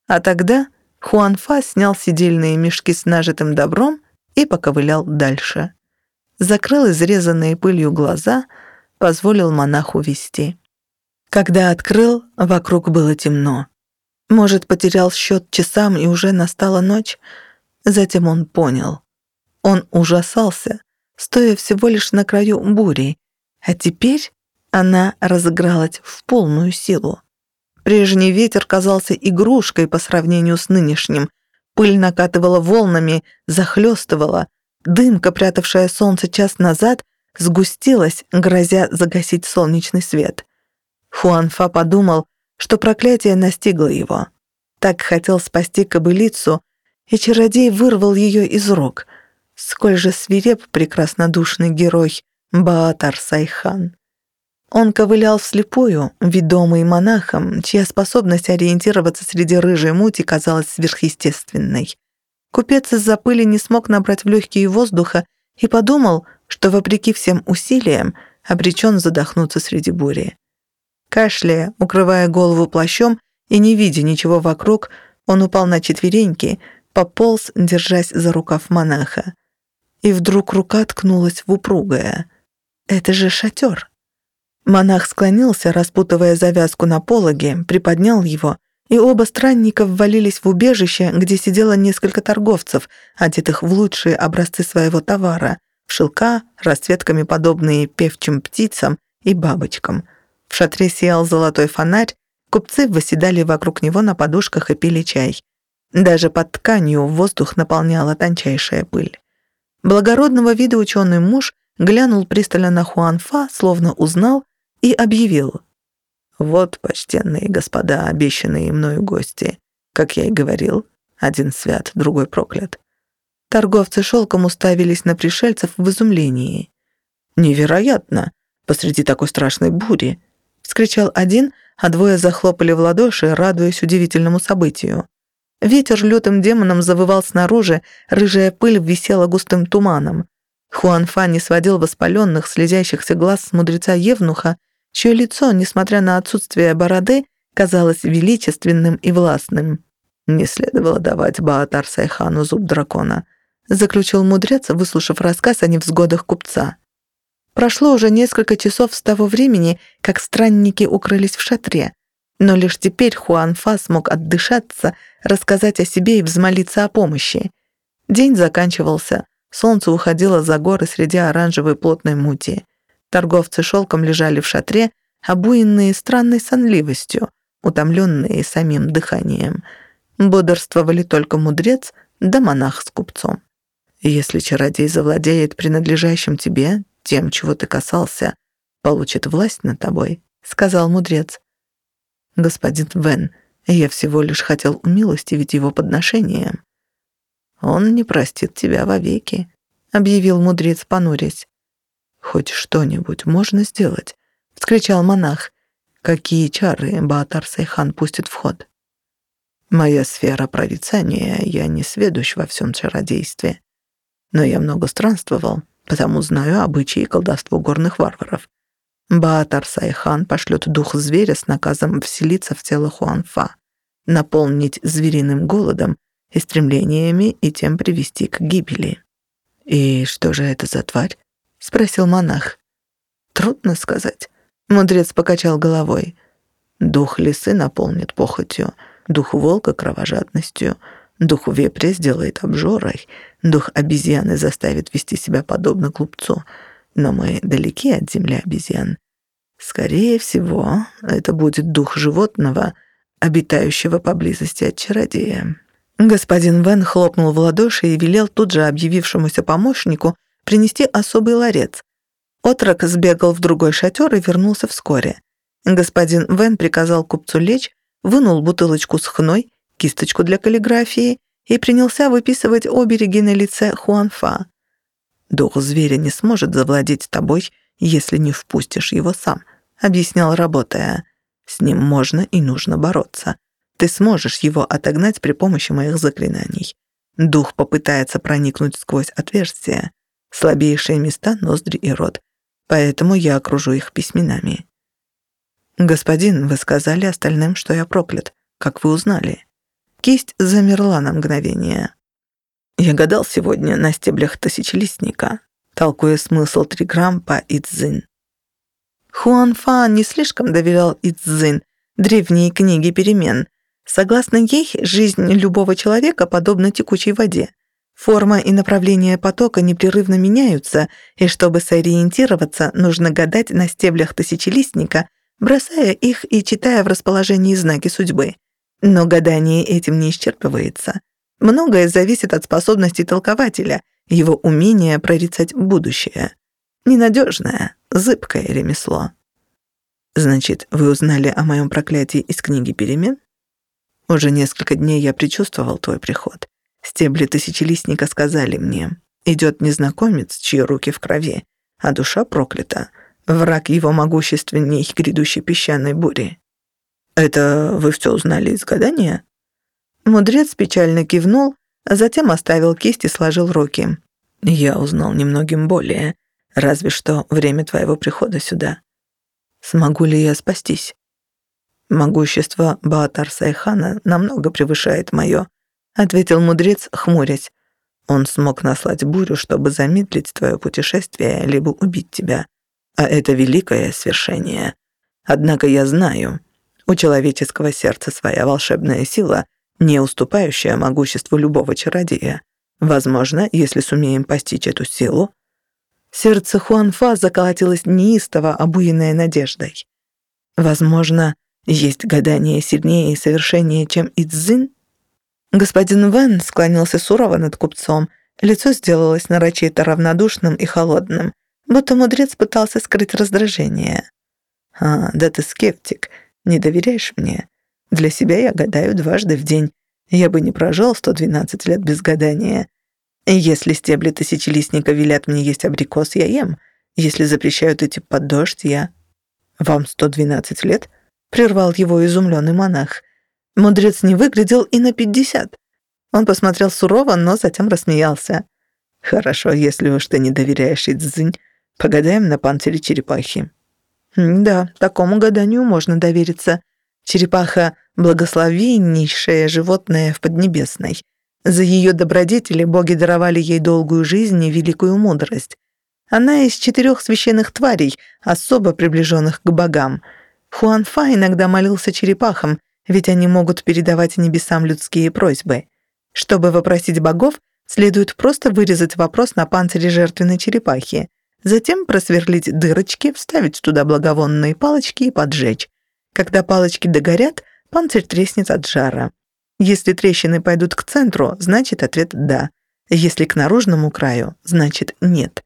А тогда Хуанфа снял сидельные мешки с нажитым добром и поковылял дальше. Закрыл изрезанные пылью глаза, позволил монаху вести. Когда открыл, вокруг было темно. Может, потерял счет часам и уже настала ночь? Затем он понял. Он ужасался, стоя всего лишь на краю бури, а теперь она разыгралась в полную силу. Прежний ветер казался игрушкой по сравнению с нынешним. Пыль накатывала волнами, захлестывала. Дымка, прятавшая солнце час назад, сгустилась, грозя загасить солнечный свет. Хуанфа подумал, что проклятие настигло его. Так хотел спасти кобылицу, и чародей вырвал ее из рук. Сколь же свиреп прекраснодушный герой Баатар Сайхан. Он ковылял вслепую, ведомый монахом, чья способность ориентироваться среди рыжей мути казалась сверхъестественной. Купец из-за пыли не смог набрать в легкие воздуха и подумал, что, вопреки всем усилиям, обречен задохнуться среди бури. Кашляя, укрывая голову плащом и не видя ничего вокруг, он упал на четвереньки, пополз, держась за рукав монаха. И вдруг рука ткнулась в упругое. «Это же шатер!» Монах склонился, распутывая завязку на пологе, приподнял его, и оба странника ввалились в убежище, где сидело несколько торговцев, одетых в лучшие образцы своего товара, в шелка, расцветками подобные певчим птицам и бабочкам — в шатре сиял золотой фонарь, купцы восседали вокруг него на подушках и пили чай. Даже под тканью воздух наполняла тончайшая пыль. Благородного вида ученый муж глянул пристально на Хуанфа, словно узнал, и объявил. «Вот, почтенные господа, обещанные мною гости. Как я и говорил, один свят, другой проклят». Торговцы шелком уставились на пришельцев в изумлении. «Невероятно! Посреди такой страшной бури!» вскричал один, а двое захлопали в ладоши, радуясь удивительному событию. Ветер лютым демоном завывал снаружи, рыжая пыль висела густым туманом. Хуанфа не сводил воспаленных, слезящихся глаз с мудреца Евнуха, чье лицо, несмотря на отсутствие бороды, казалось величественным и властным. «Не следовало давать Баатар Сайхану зуб дракона», заключил мудрец, выслушав рассказ о невзгодах купца. Прошло уже несколько часов с того времени, как странники укрылись в шатре, но лишь теперь Хуанфа смог отдышаться, рассказать о себе и взмолиться о помощи. День заканчивался, солнце уходило за горы среди оранжевой плотной мути. Торговцы шелком лежали в шатре, обуянные странной сонливостью, утомленные самим дыханием. Бодрствовали только мудрец да монах с купцом. Если чародей завладеет принадлежащим тебе, тем, чего ты касался, получит власть над тобой, сказал мудрец. Господин Вен, я всего лишь хотел умилостивить его подношением. Он не простит тебя вовеки, объявил мудрец, понурясь. Хоть что-нибудь можно сделать, вскричал монах. Какие чары Баатар Сайхан пустит в ход? Моя сфера — прорицания, я не сведущ во всем чародействе. Но я много странствовал, потому знаю обычаи и колдовство горных варваров. Баатар Сайхан пошлет дух зверя с наказом вселиться в тело Хуанфа, наполнить звериным голодом и стремлениями и тем привести к гибели. «И что же это за тварь?» — спросил монах. «Трудно сказать». Мудрец покачал головой. «Дух лисы наполнит похотью, дух волка — кровожадностью, дух вепря сделает обжорой, дух обезьяны заставит вести себя подобно глупцу. Но мы далеки от земли обезьян. Скорее всего, это будет дух животного, обитающего поблизости от чародея». Господин Вен хлопнул в ладоши и велел тут же объявившемуся помощнику принести особый ларец. Отрок сбегал в другой шатер и вернулся вскоре. Господин Вен приказал купцу лечь, вынул бутылочку с хной, кисточку для каллиграфии и принялся выписывать обереги на лице Хуанфа. «Дух зверя не сможет завладеть тобой, если не впустишь его сам», — объяснял, работая. «С ним можно и нужно бороться. Ты сможешь его отогнать при помощи моих заклинаний. Дух попытается проникнуть сквозь отверстия, слабейшие места, ноздри и рот, поэтому я окружу их письменами. «Господин, вы сказали остальным, что я проклят. Как вы узнали?» Кисть замерла на мгновение. Я гадал сегодня на стеблях тысячелистника, толкуя смысл триграмм по Ицзин. Хуан Фан не слишком доверял Ицзин, древней книге перемен, Согласно ей, жизнь любого человека подобна текучей воде. Форма и направление потока непрерывно меняются, и чтобы сориентироваться, нужно гадать на стеблях тысячелистника, бросая их и читая в расположении знаки судьбы. Но гадание этим не исчерпывается. Многое зависит от способности толкователя, его умения прорицать будущее. Ненадежное, зыбкое ремесло. Значит, вы узнали о моем проклятии из книги перемен? Уже несколько дней я предчувствовал твой приход. Стебли тысячелистника сказали мне, идет незнакомец, чьи руки в крови, а душа проклята. Враг его могущественней грядущей песчаной бури. Это вы все узнали из гадания? Мудрец печально кивнул, а затем оставил кисть и сложил руки. Я узнал немногим более, разве что время твоего прихода сюда. Смогу ли я спастись? «Могущество Баатар Сайхана намного превышает мое», — ответил мудрец, хмурясь. «Он смог наслать бурю, чтобы замедлить твое путешествие, либо убить тебя. А это великое свершение. Однако я знаю, у человеческого сердца своя волшебная сила, не уступающая могуществу любого чародея. Возможно, если сумеем постичь эту силу...» Сердце Хуанфа заколотилось неистово, обуянное надеждой. Возможно, есть гадание сильнее и совершеннее, чем Идзин? Господин Вэн склонился сурово над купцом. Лицо сделалось нарочито равнодушным и холодным, будто мудрец пытался скрыть раздражение. «А, да ты скептик. Не доверяешь мне? Для себя я гадаю дважды в день. Я бы не прожил 112 лет без гадания. Если стебли тысячелистника велят мне есть абрикос, я ем. Если запрещают идти под дождь, я... Вам 112 лет? прервал его изумленный монах. Мудрец не выглядел и на пятьдесят. Он посмотрел сурово, но затем рассмеялся. «Хорошо, если уж ты не доверяешь Идзинь, погадаем на панцире черепахи». «Да, такому гаданию можно довериться. Черепаха — благословеннейшее животное в Поднебесной. За ее добродетели боги даровали ей долгую жизнь и великую мудрость. Она из четырех священных тварей, особо приближенных к богам — Хуанфа иногда молился черепахам, ведь они могут передавать небесам людские просьбы. Чтобы вопросить богов, следует просто вырезать вопрос на панцире жертвенной черепахи, затем просверлить дырочки, вставить туда благовонные палочки и поджечь. Когда палочки догорят, панцирь треснет от жара. Если трещины пойдут к центру, значит ответ «да». Если к наружному краю, значит «нет».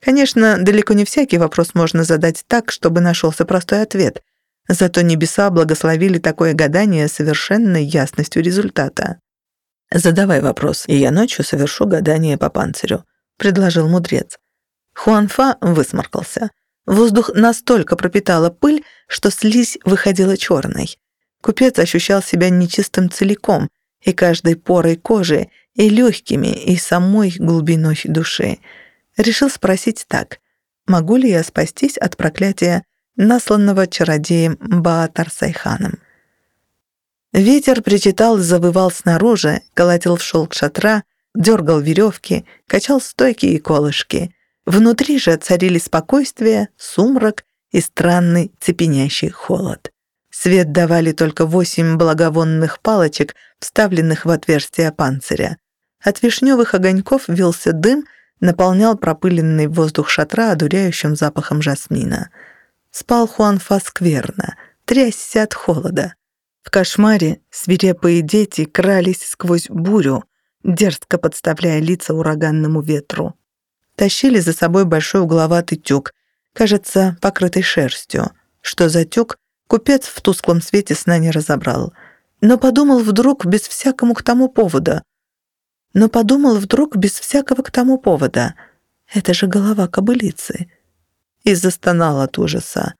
Конечно, далеко не всякий вопрос можно задать так, чтобы нашелся простой ответ. Зато небеса благословили такое гадание совершенной ясностью результата. «Задавай вопрос, и я ночью совершу гадание по панцирю», — предложил мудрец. Хуанфа высморкался. Воздух настолько пропитала пыль, что слизь выходила черной. Купец ощущал себя нечистым целиком, и каждой порой кожи, и легкими, и самой глубиной души. Решил спросить так, могу ли я спастись от проклятия, насланного чародеем Баатар-Сайханом. Ветер причитал и завывал снаружи, колотил в шелк шатра, дергал веревки, качал стойки и колышки. Внутри же царили спокойствие, сумрак и странный цепенящий холод. Свет давали только восемь благовонных палочек, вставленных в отверстие панциря. От вишневых огоньков вился дым, наполнял пропыленный воздух шатра одуряющим запахом жасмина. Спал Хуанфа скверно, трясся от холода. В кошмаре свирепые дети крались сквозь бурю, дерзко подставляя лица ураганному ветру. Тащили за собой большой угловатый тюк, кажется, покрытый шерстью. Что за тюк, купец в тусклом свете сна не разобрал. Но подумал вдруг без всякому к тому повода. Но подумал вдруг без всякого к тому повода. Это же голова кобылицы. И застонал от ужаса.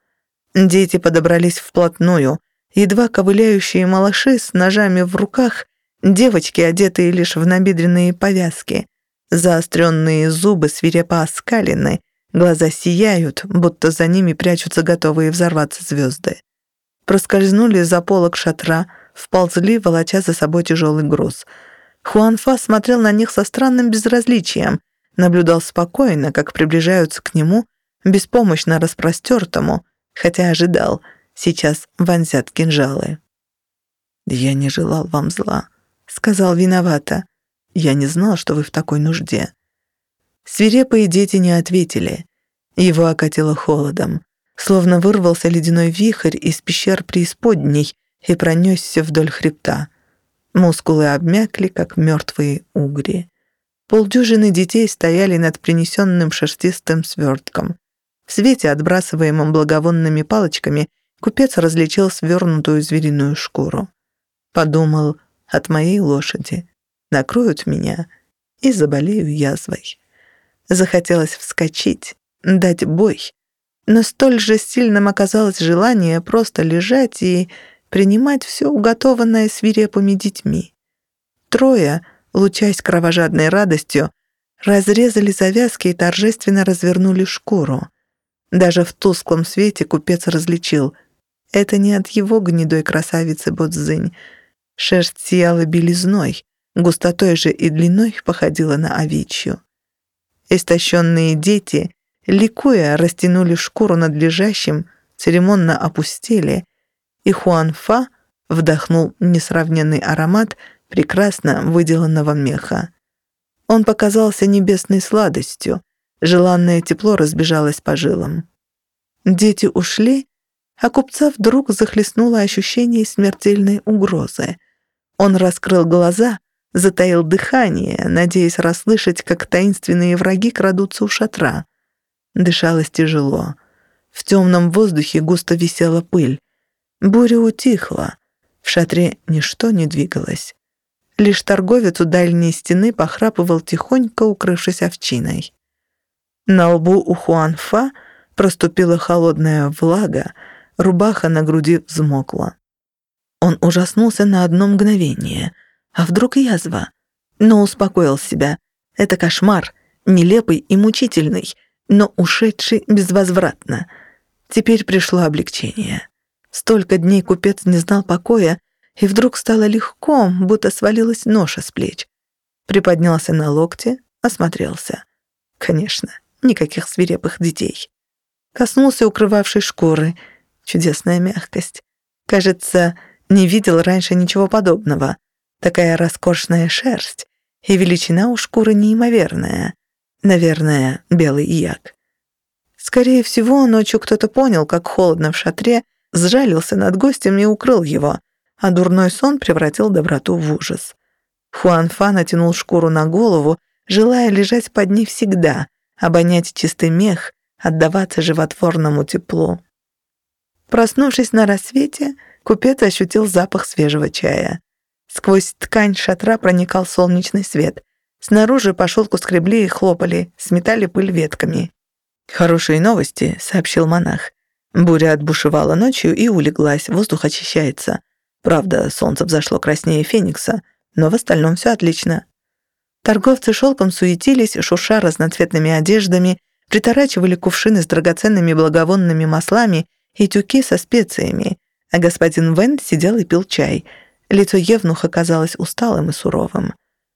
Дети подобрались вплотную, едва ковыляющие малыши с ножами в руках, девочки, одетые лишь в набедренные повязки, заостренные зубы свирепо оскалены, глаза сияют, будто за ними прячутся готовые взорваться звезды. Проскользнули за полок шатра, вползли, волоча за собой тяжелый груз. Хуанфа смотрел на них со странным безразличием, наблюдал спокойно, как приближаются к нему, беспомощно распростертому, хотя ожидал — сейчас вонзят кинжалы. «Я не желал вам зла», — сказал виновато. «Я не знал, что вы в такой нужде». Свирепые дети не ответили. Его окатило холодом, словно вырвался ледяной вихрь из пещер преисподней и пронесся вдоль хребта. Мускулы обмякли, как мертвые угри. Полдюжины детей стояли над принесенным шерстистым свертком. В свете, отбрасываемом благовонными палочками, Купец различил свернутую звериную шкуру. Подумал, от моей лошади накроют меня и заболею язвой. Захотелось вскочить, дать бой, но столь же сильным оказалось желание просто лежать и принимать все уготованное свирепыми детьми. Трое, лучась кровожадной радостью, разрезали завязки и торжественно развернули шкуру. Даже в тусклом свете купец различил — это не от его гнедой красавицы Бодзынь. Шерсть сияла белизной, густотой же и длиной походила на овечью. Истощенные дети, ликуя, растянули шкуру над лежащим, церемонно опустили, и Хуанфа вдохнул несравненный аромат прекрасно выделанного меха. Он показался небесной сладостью, желанное тепло разбежалось по жилам. Дети ушли, а купца вдруг захлестнуло ощущение смертельной угрозы. Он раскрыл глаза, затаил дыхание, надеясь расслышать, как таинственные враги крадутся у шатра. Дышалось тяжело. В темном воздухе густо висела пыль. Буря утихла. В шатре ничто не двигалось. Лишь торговец у дальней стены похрапывал тихонько, укрывшись овчиной. На лбу у Хуанфа проступила холодная влага, Рубаха на груди взмокла. Он ужаснулся на одно мгновение. А вдруг язва? Но успокоил себя. Это кошмар, нелепый и мучительный, но ушедший безвозвратно. Теперь пришло облегчение. Столько дней купец не знал покоя, и вдруг стало легко, будто свалилась ноша с плеч. Приподнялся на локте, осмотрелся. Конечно, никаких свирепых детей. Коснулся укрывавшей шкуры — Чудесная мягкость. Кажется, не видел раньше ничего подобного. Такая роскошная шерсть и величина у шкуры неимоверная. Наверное, белый як. Скорее всего, ночью кто-то понял, как холодно в шатре, сжалился над гостем и укрыл его. а дурной сон превратил доброту в ужас. Хуанфа натянул шкуру на голову, желая лежать под ней всегда, обонять чистый мех, отдаваться животворному теплу. Проснувшись на рассвете, купец ощутил запах свежего чая. Сквозь ткань шатра проникал солнечный свет. Снаружи по шелку скребли и хлопали, сметали пыль ветками. «Хорошие новости», — сообщил монах. Буря отбушевала ночью и улеглась, воздух очищается. Правда, солнце взошло краснее феникса, но в остальном все отлично. Торговцы шелком суетились, шурша разноцветными одеждами, приторачивали кувшины с драгоценными благовонными маслами и тюки со специями, а господин Вен сидел и пил чай. Лицо Евнуха казалось усталым и суровым.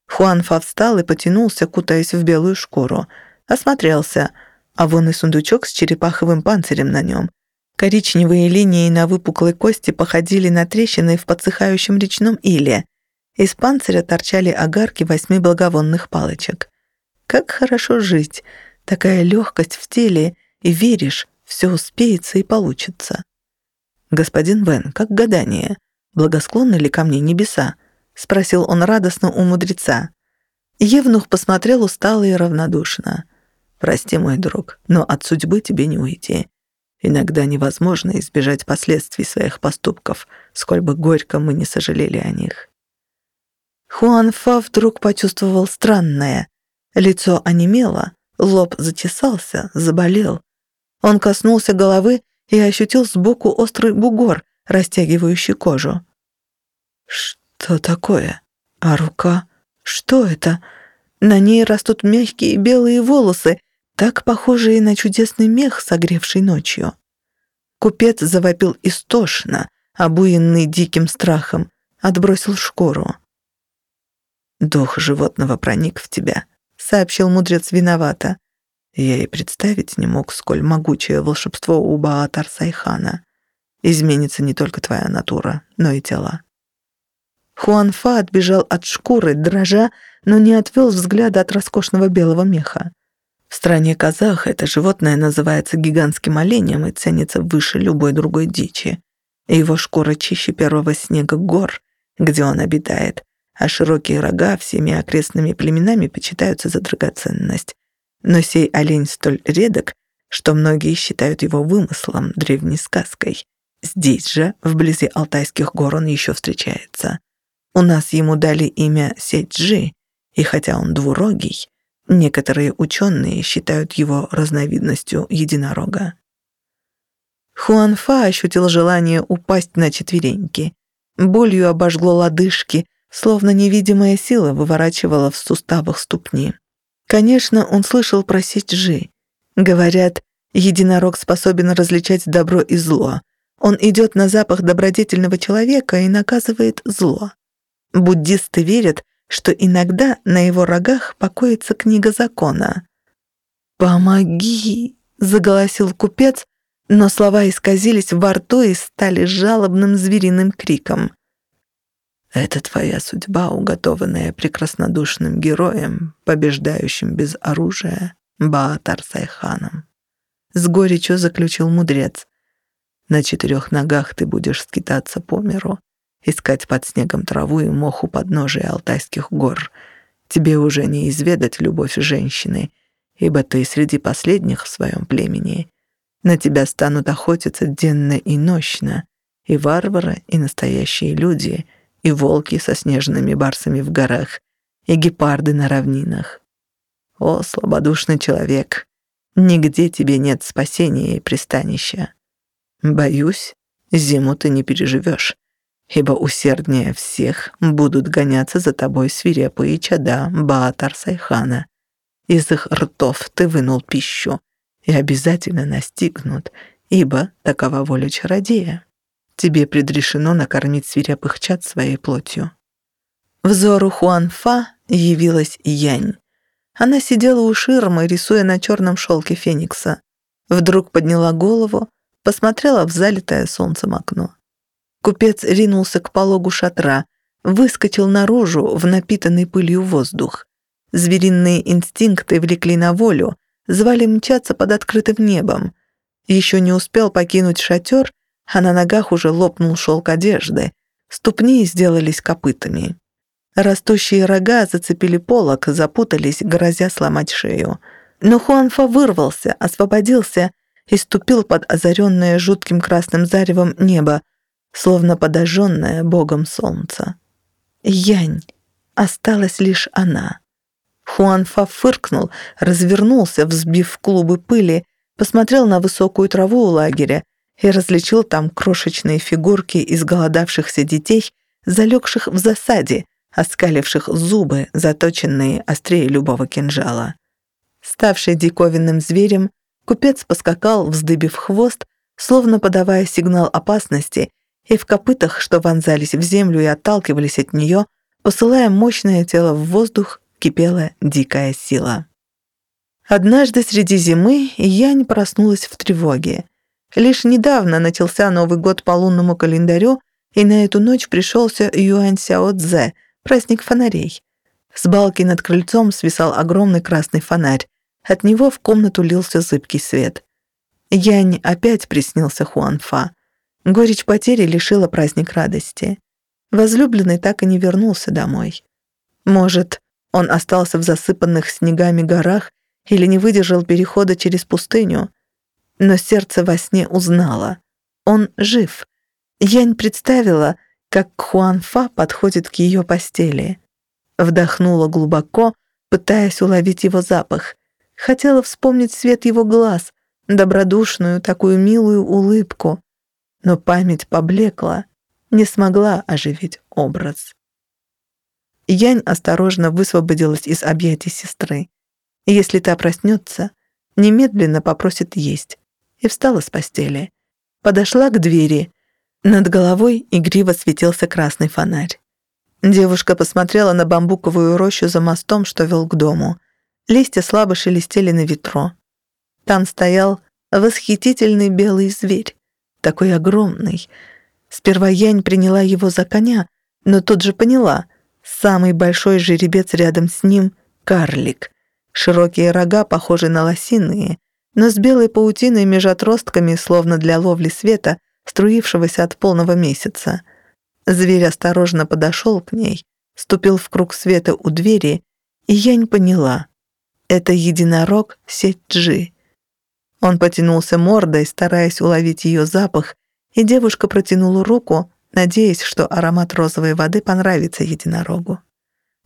Хуанфа встал и потянулся, кутаясь в белую шкуру. Осмотрелся, а вон и сундучок с черепаховым панцирем на нем. Коричневые линии на выпуклой кости походили на трещины в подсыхающем речном иле. Из панциря торчали огарки восьми благовонных палочек. Как хорошо жить, такая легкость в теле, и веришь, все успеется и получится. «Господин Вен, как гадание? Благосклонны ли ко мне небеса?» — спросил он радостно у мудреца. Евнух посмотрел устало и равнодушно. «Прости, мой друг, но от судьбы тебе не уйти. Иногда невозможно избежать последствий своих поступков, сколь бы горько мы не сожалели о них». Хуанфа вдруг почувствовал странное. Лицо онемело, лоб затесался, заболел. Он коснулся головы и ощутил сбоку острый бугор, растягивающий кожу. «Что такое? А рука? Что это? На ней растут мягкие белые волосы, так похожие на чудесный мех, согревший ночью». Купец завопил истошно, обуянный диким страхом, отбросил шкуру. «Дух животного проник в тебя», — сообщил мудрец виновато. Я и представить не мог, сколь могучее волшебство у Баатар Сайхана. Изменится не только твоя натура, но и тела. Хуанфа отбежал от шкуры, дрожа, но не отвел взгляда от роскошного белого меха. В стране казах это животное называется гигантским оленем и ценится выше любой другой дичи. Его шкура чище первого снега гор, где он обитает, а широкие рога всеми окрестными племенами почитаются за драгоценность. Но сей олень столь редок, что многие считают его вымыслом, древней сказкой. Здесь же, вблизи Алтайских гор, он еще встречается. У нас ему дали имя Седжи, и хотя он двурогий, некоторые ученые считают его разновидностью единорога. Хуанфа ощутил желание упасть на четвереньки. Болью обожгло лодыжки, словно невидимая сила выворачивала в суставах ступни. Конечно, он слышал про Сиджи. Говорят, единорог способен различать добро и зло. Он идет на запах добродетельного человека и наказывает зло. Буддисты верят, что иногда на его рогах покоится книга закона. «Помоги!» — заголосил купец, но слова исказились во рту и стали жалобным звериным криком. Это твоя судьба, уготованная прекраснодушным героем, побеждающим без оружия, Баатар Сайханом. С горечью заключил мудрец. На четырех ногах ты будешь скитаться по миру, искать под снегом траву и мох у подножия Алтайских гор. Тебе уже не изведать любовь женщины, ибо ты среди последних в своем племени. На тебя станут охотиться денно и нощно, и варвары, и настоящие люди — и волки со снежными барсами в горах, и гепарды на равнинах. О, слабодушный человек, нигде тебе нет спасения и пристанища. Боюсь, зиму ты не переживешь, ибо усерднее всех будут гоняться за тобой свирепые чада Баатар Сайхана. Из их ртов ты вынул пищу и обязательно настигнут, ибо такова воля чародея. Тебе предрешено накормить свирепых чад своей плотью». Взору Хуанфа явилась Янь. Она сидела у ширмы, рисуя на черном шелке феникса. Вдруг подняла голову, посмотрела в залитое солнцем окно. Купец ринулся к пологу шатра, выскочил наружу в напитанный пылью воздух. Звериные инстинкты влекли на волю, звали мчаться под открытым небом. Еще не успел покинуть шатер, а на ногах уже лопнул шелк одежды. Ступни сделались копытами. Растущие рога зацепили полок, запутались, грозя сломать шею. Но Хуанфа вырвался, освободился и ступил под озаренное жутким красным заревом небо, словно подожженное богом солнца. Янь. Осталась лишь она. Хуанфа фыркнул, развернулся, взбив клубы пыли, посмотрел на высокую траву у лагеря и различил там крошечные фигурки изголодавшихся детей, залегших в засаде, оскаливших зубы, заточенные острее любого кинжала. Ставший диковинным зверем, купец поскакал, вздыбив хвост, словно подавая сигнал опасности, и в копытах, что вонзались в землю и отталкивались от нее, посылая мощное тело в воздух, кипела дикая сила. Однажды среди зимы Янь проснулась в тревоге. Лишь недавно начался Новый год по лунному календарю, и на эту ночь пришелся Юань Сяо Цзэ, праздник фонарей. С балки над крыльцом свисал огромный красный фонарь. От него в комнату лился зыбкий свет. Янь опять приснился Хуанфа. Горечь потери лишила праздник радости. Возлюбленный так и не вернулся домой. Может, он остался в засыпанных снегами горах или не выдержал перехода через пустыню. Но сердце во сне узнало. Он жив. Янь представила, как Хуанфа подходит к ее постели. Вдохнула глубоко, пытаясь уловить его запах. Хотела вспомнить свет его глаз, добродушную, такую милую улыбку. Но память поблекла, не смогла оживить образ. Янь осторожно высвободилась из объятий сестры. Если та проснется, немедленно попросит есть, и встала с постели. Подошла к двери — над головой игриво светился красный фонарь. Девушка посмотрела на бамбуковую рощу за мостом, что вел к дому. Листья слабо шелестели на ветру. Там стоял восхитительный белый зверь, такой огромный. Сперва Янь приняла его за коня, но тут же поняла, самый большой жеребец рядом с ним — карлик. Широкие рога, похожие на лосиные, но с белой паутиной меж отростками, словно для ловли света — струившегося от полного месяца. Зверь осторожно подошел к ней, ступил в круг света у двери, и я не поняла. Это единорог Сетджи. Он потянулся мордой, стараясь уловить ее запах, и девушка протянула руку, надеясь, что аромат розовой воды понравится единорогу.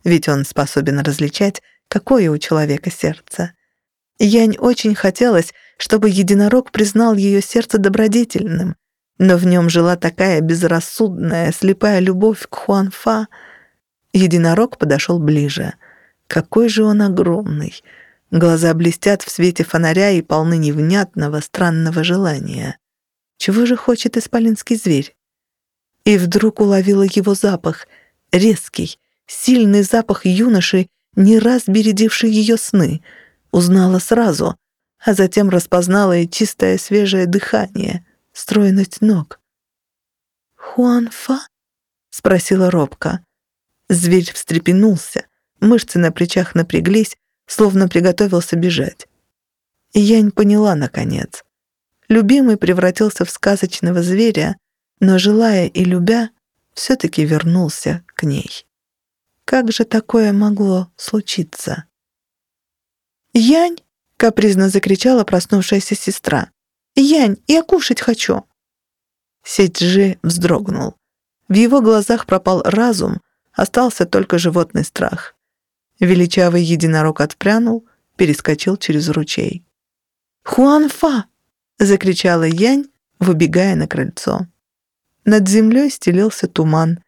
Ведь он способен различать, какое у человека сердце. Янь очень хотелось, чтобы единорог признал ее сердце добродетельным, но в нем жила такая безрассудная, слепая любовь к Хуанфа. Единорог подошел ближе. Какой же он огромный! Глаза блестят в свете фонаря и полны невнятного, странного желания. Чего же хочет исполинский зверь? И вдруг уловила его запах, резкий, сильный запах юноши, не раз бередивший ее сны. Узнала сразу, а затем распознала и чистое свежее дыхание — стройность ног. «Хуанфа?» — спросила робко. Зверь встрепенулся, мышцы на плечах напряглись, словно приготовился бежать. Янь поняла, наконец. Любимый превратился в сказочного зверя, но, желая и любя, все-таки вернулся к ней. Как же такое могло случиться? «Янь!» — капризно закричала проснувшаяся сестра. «Янь, я кушать хочу!» Сетьджи вздрогнул. В его глазах пропал разум, остался только животный страх. Величавый единорог отпрянул, перескочил через ручей. «Хуанфа!» — закричала Янь, выбегая на крыльцо. Над землей стелился туман.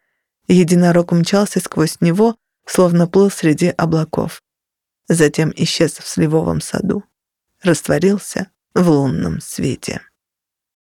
Единорог умчался сквозь него, словно плыл среди облаков. Затем исчез в сливовом саду. Растворился в лунном свете.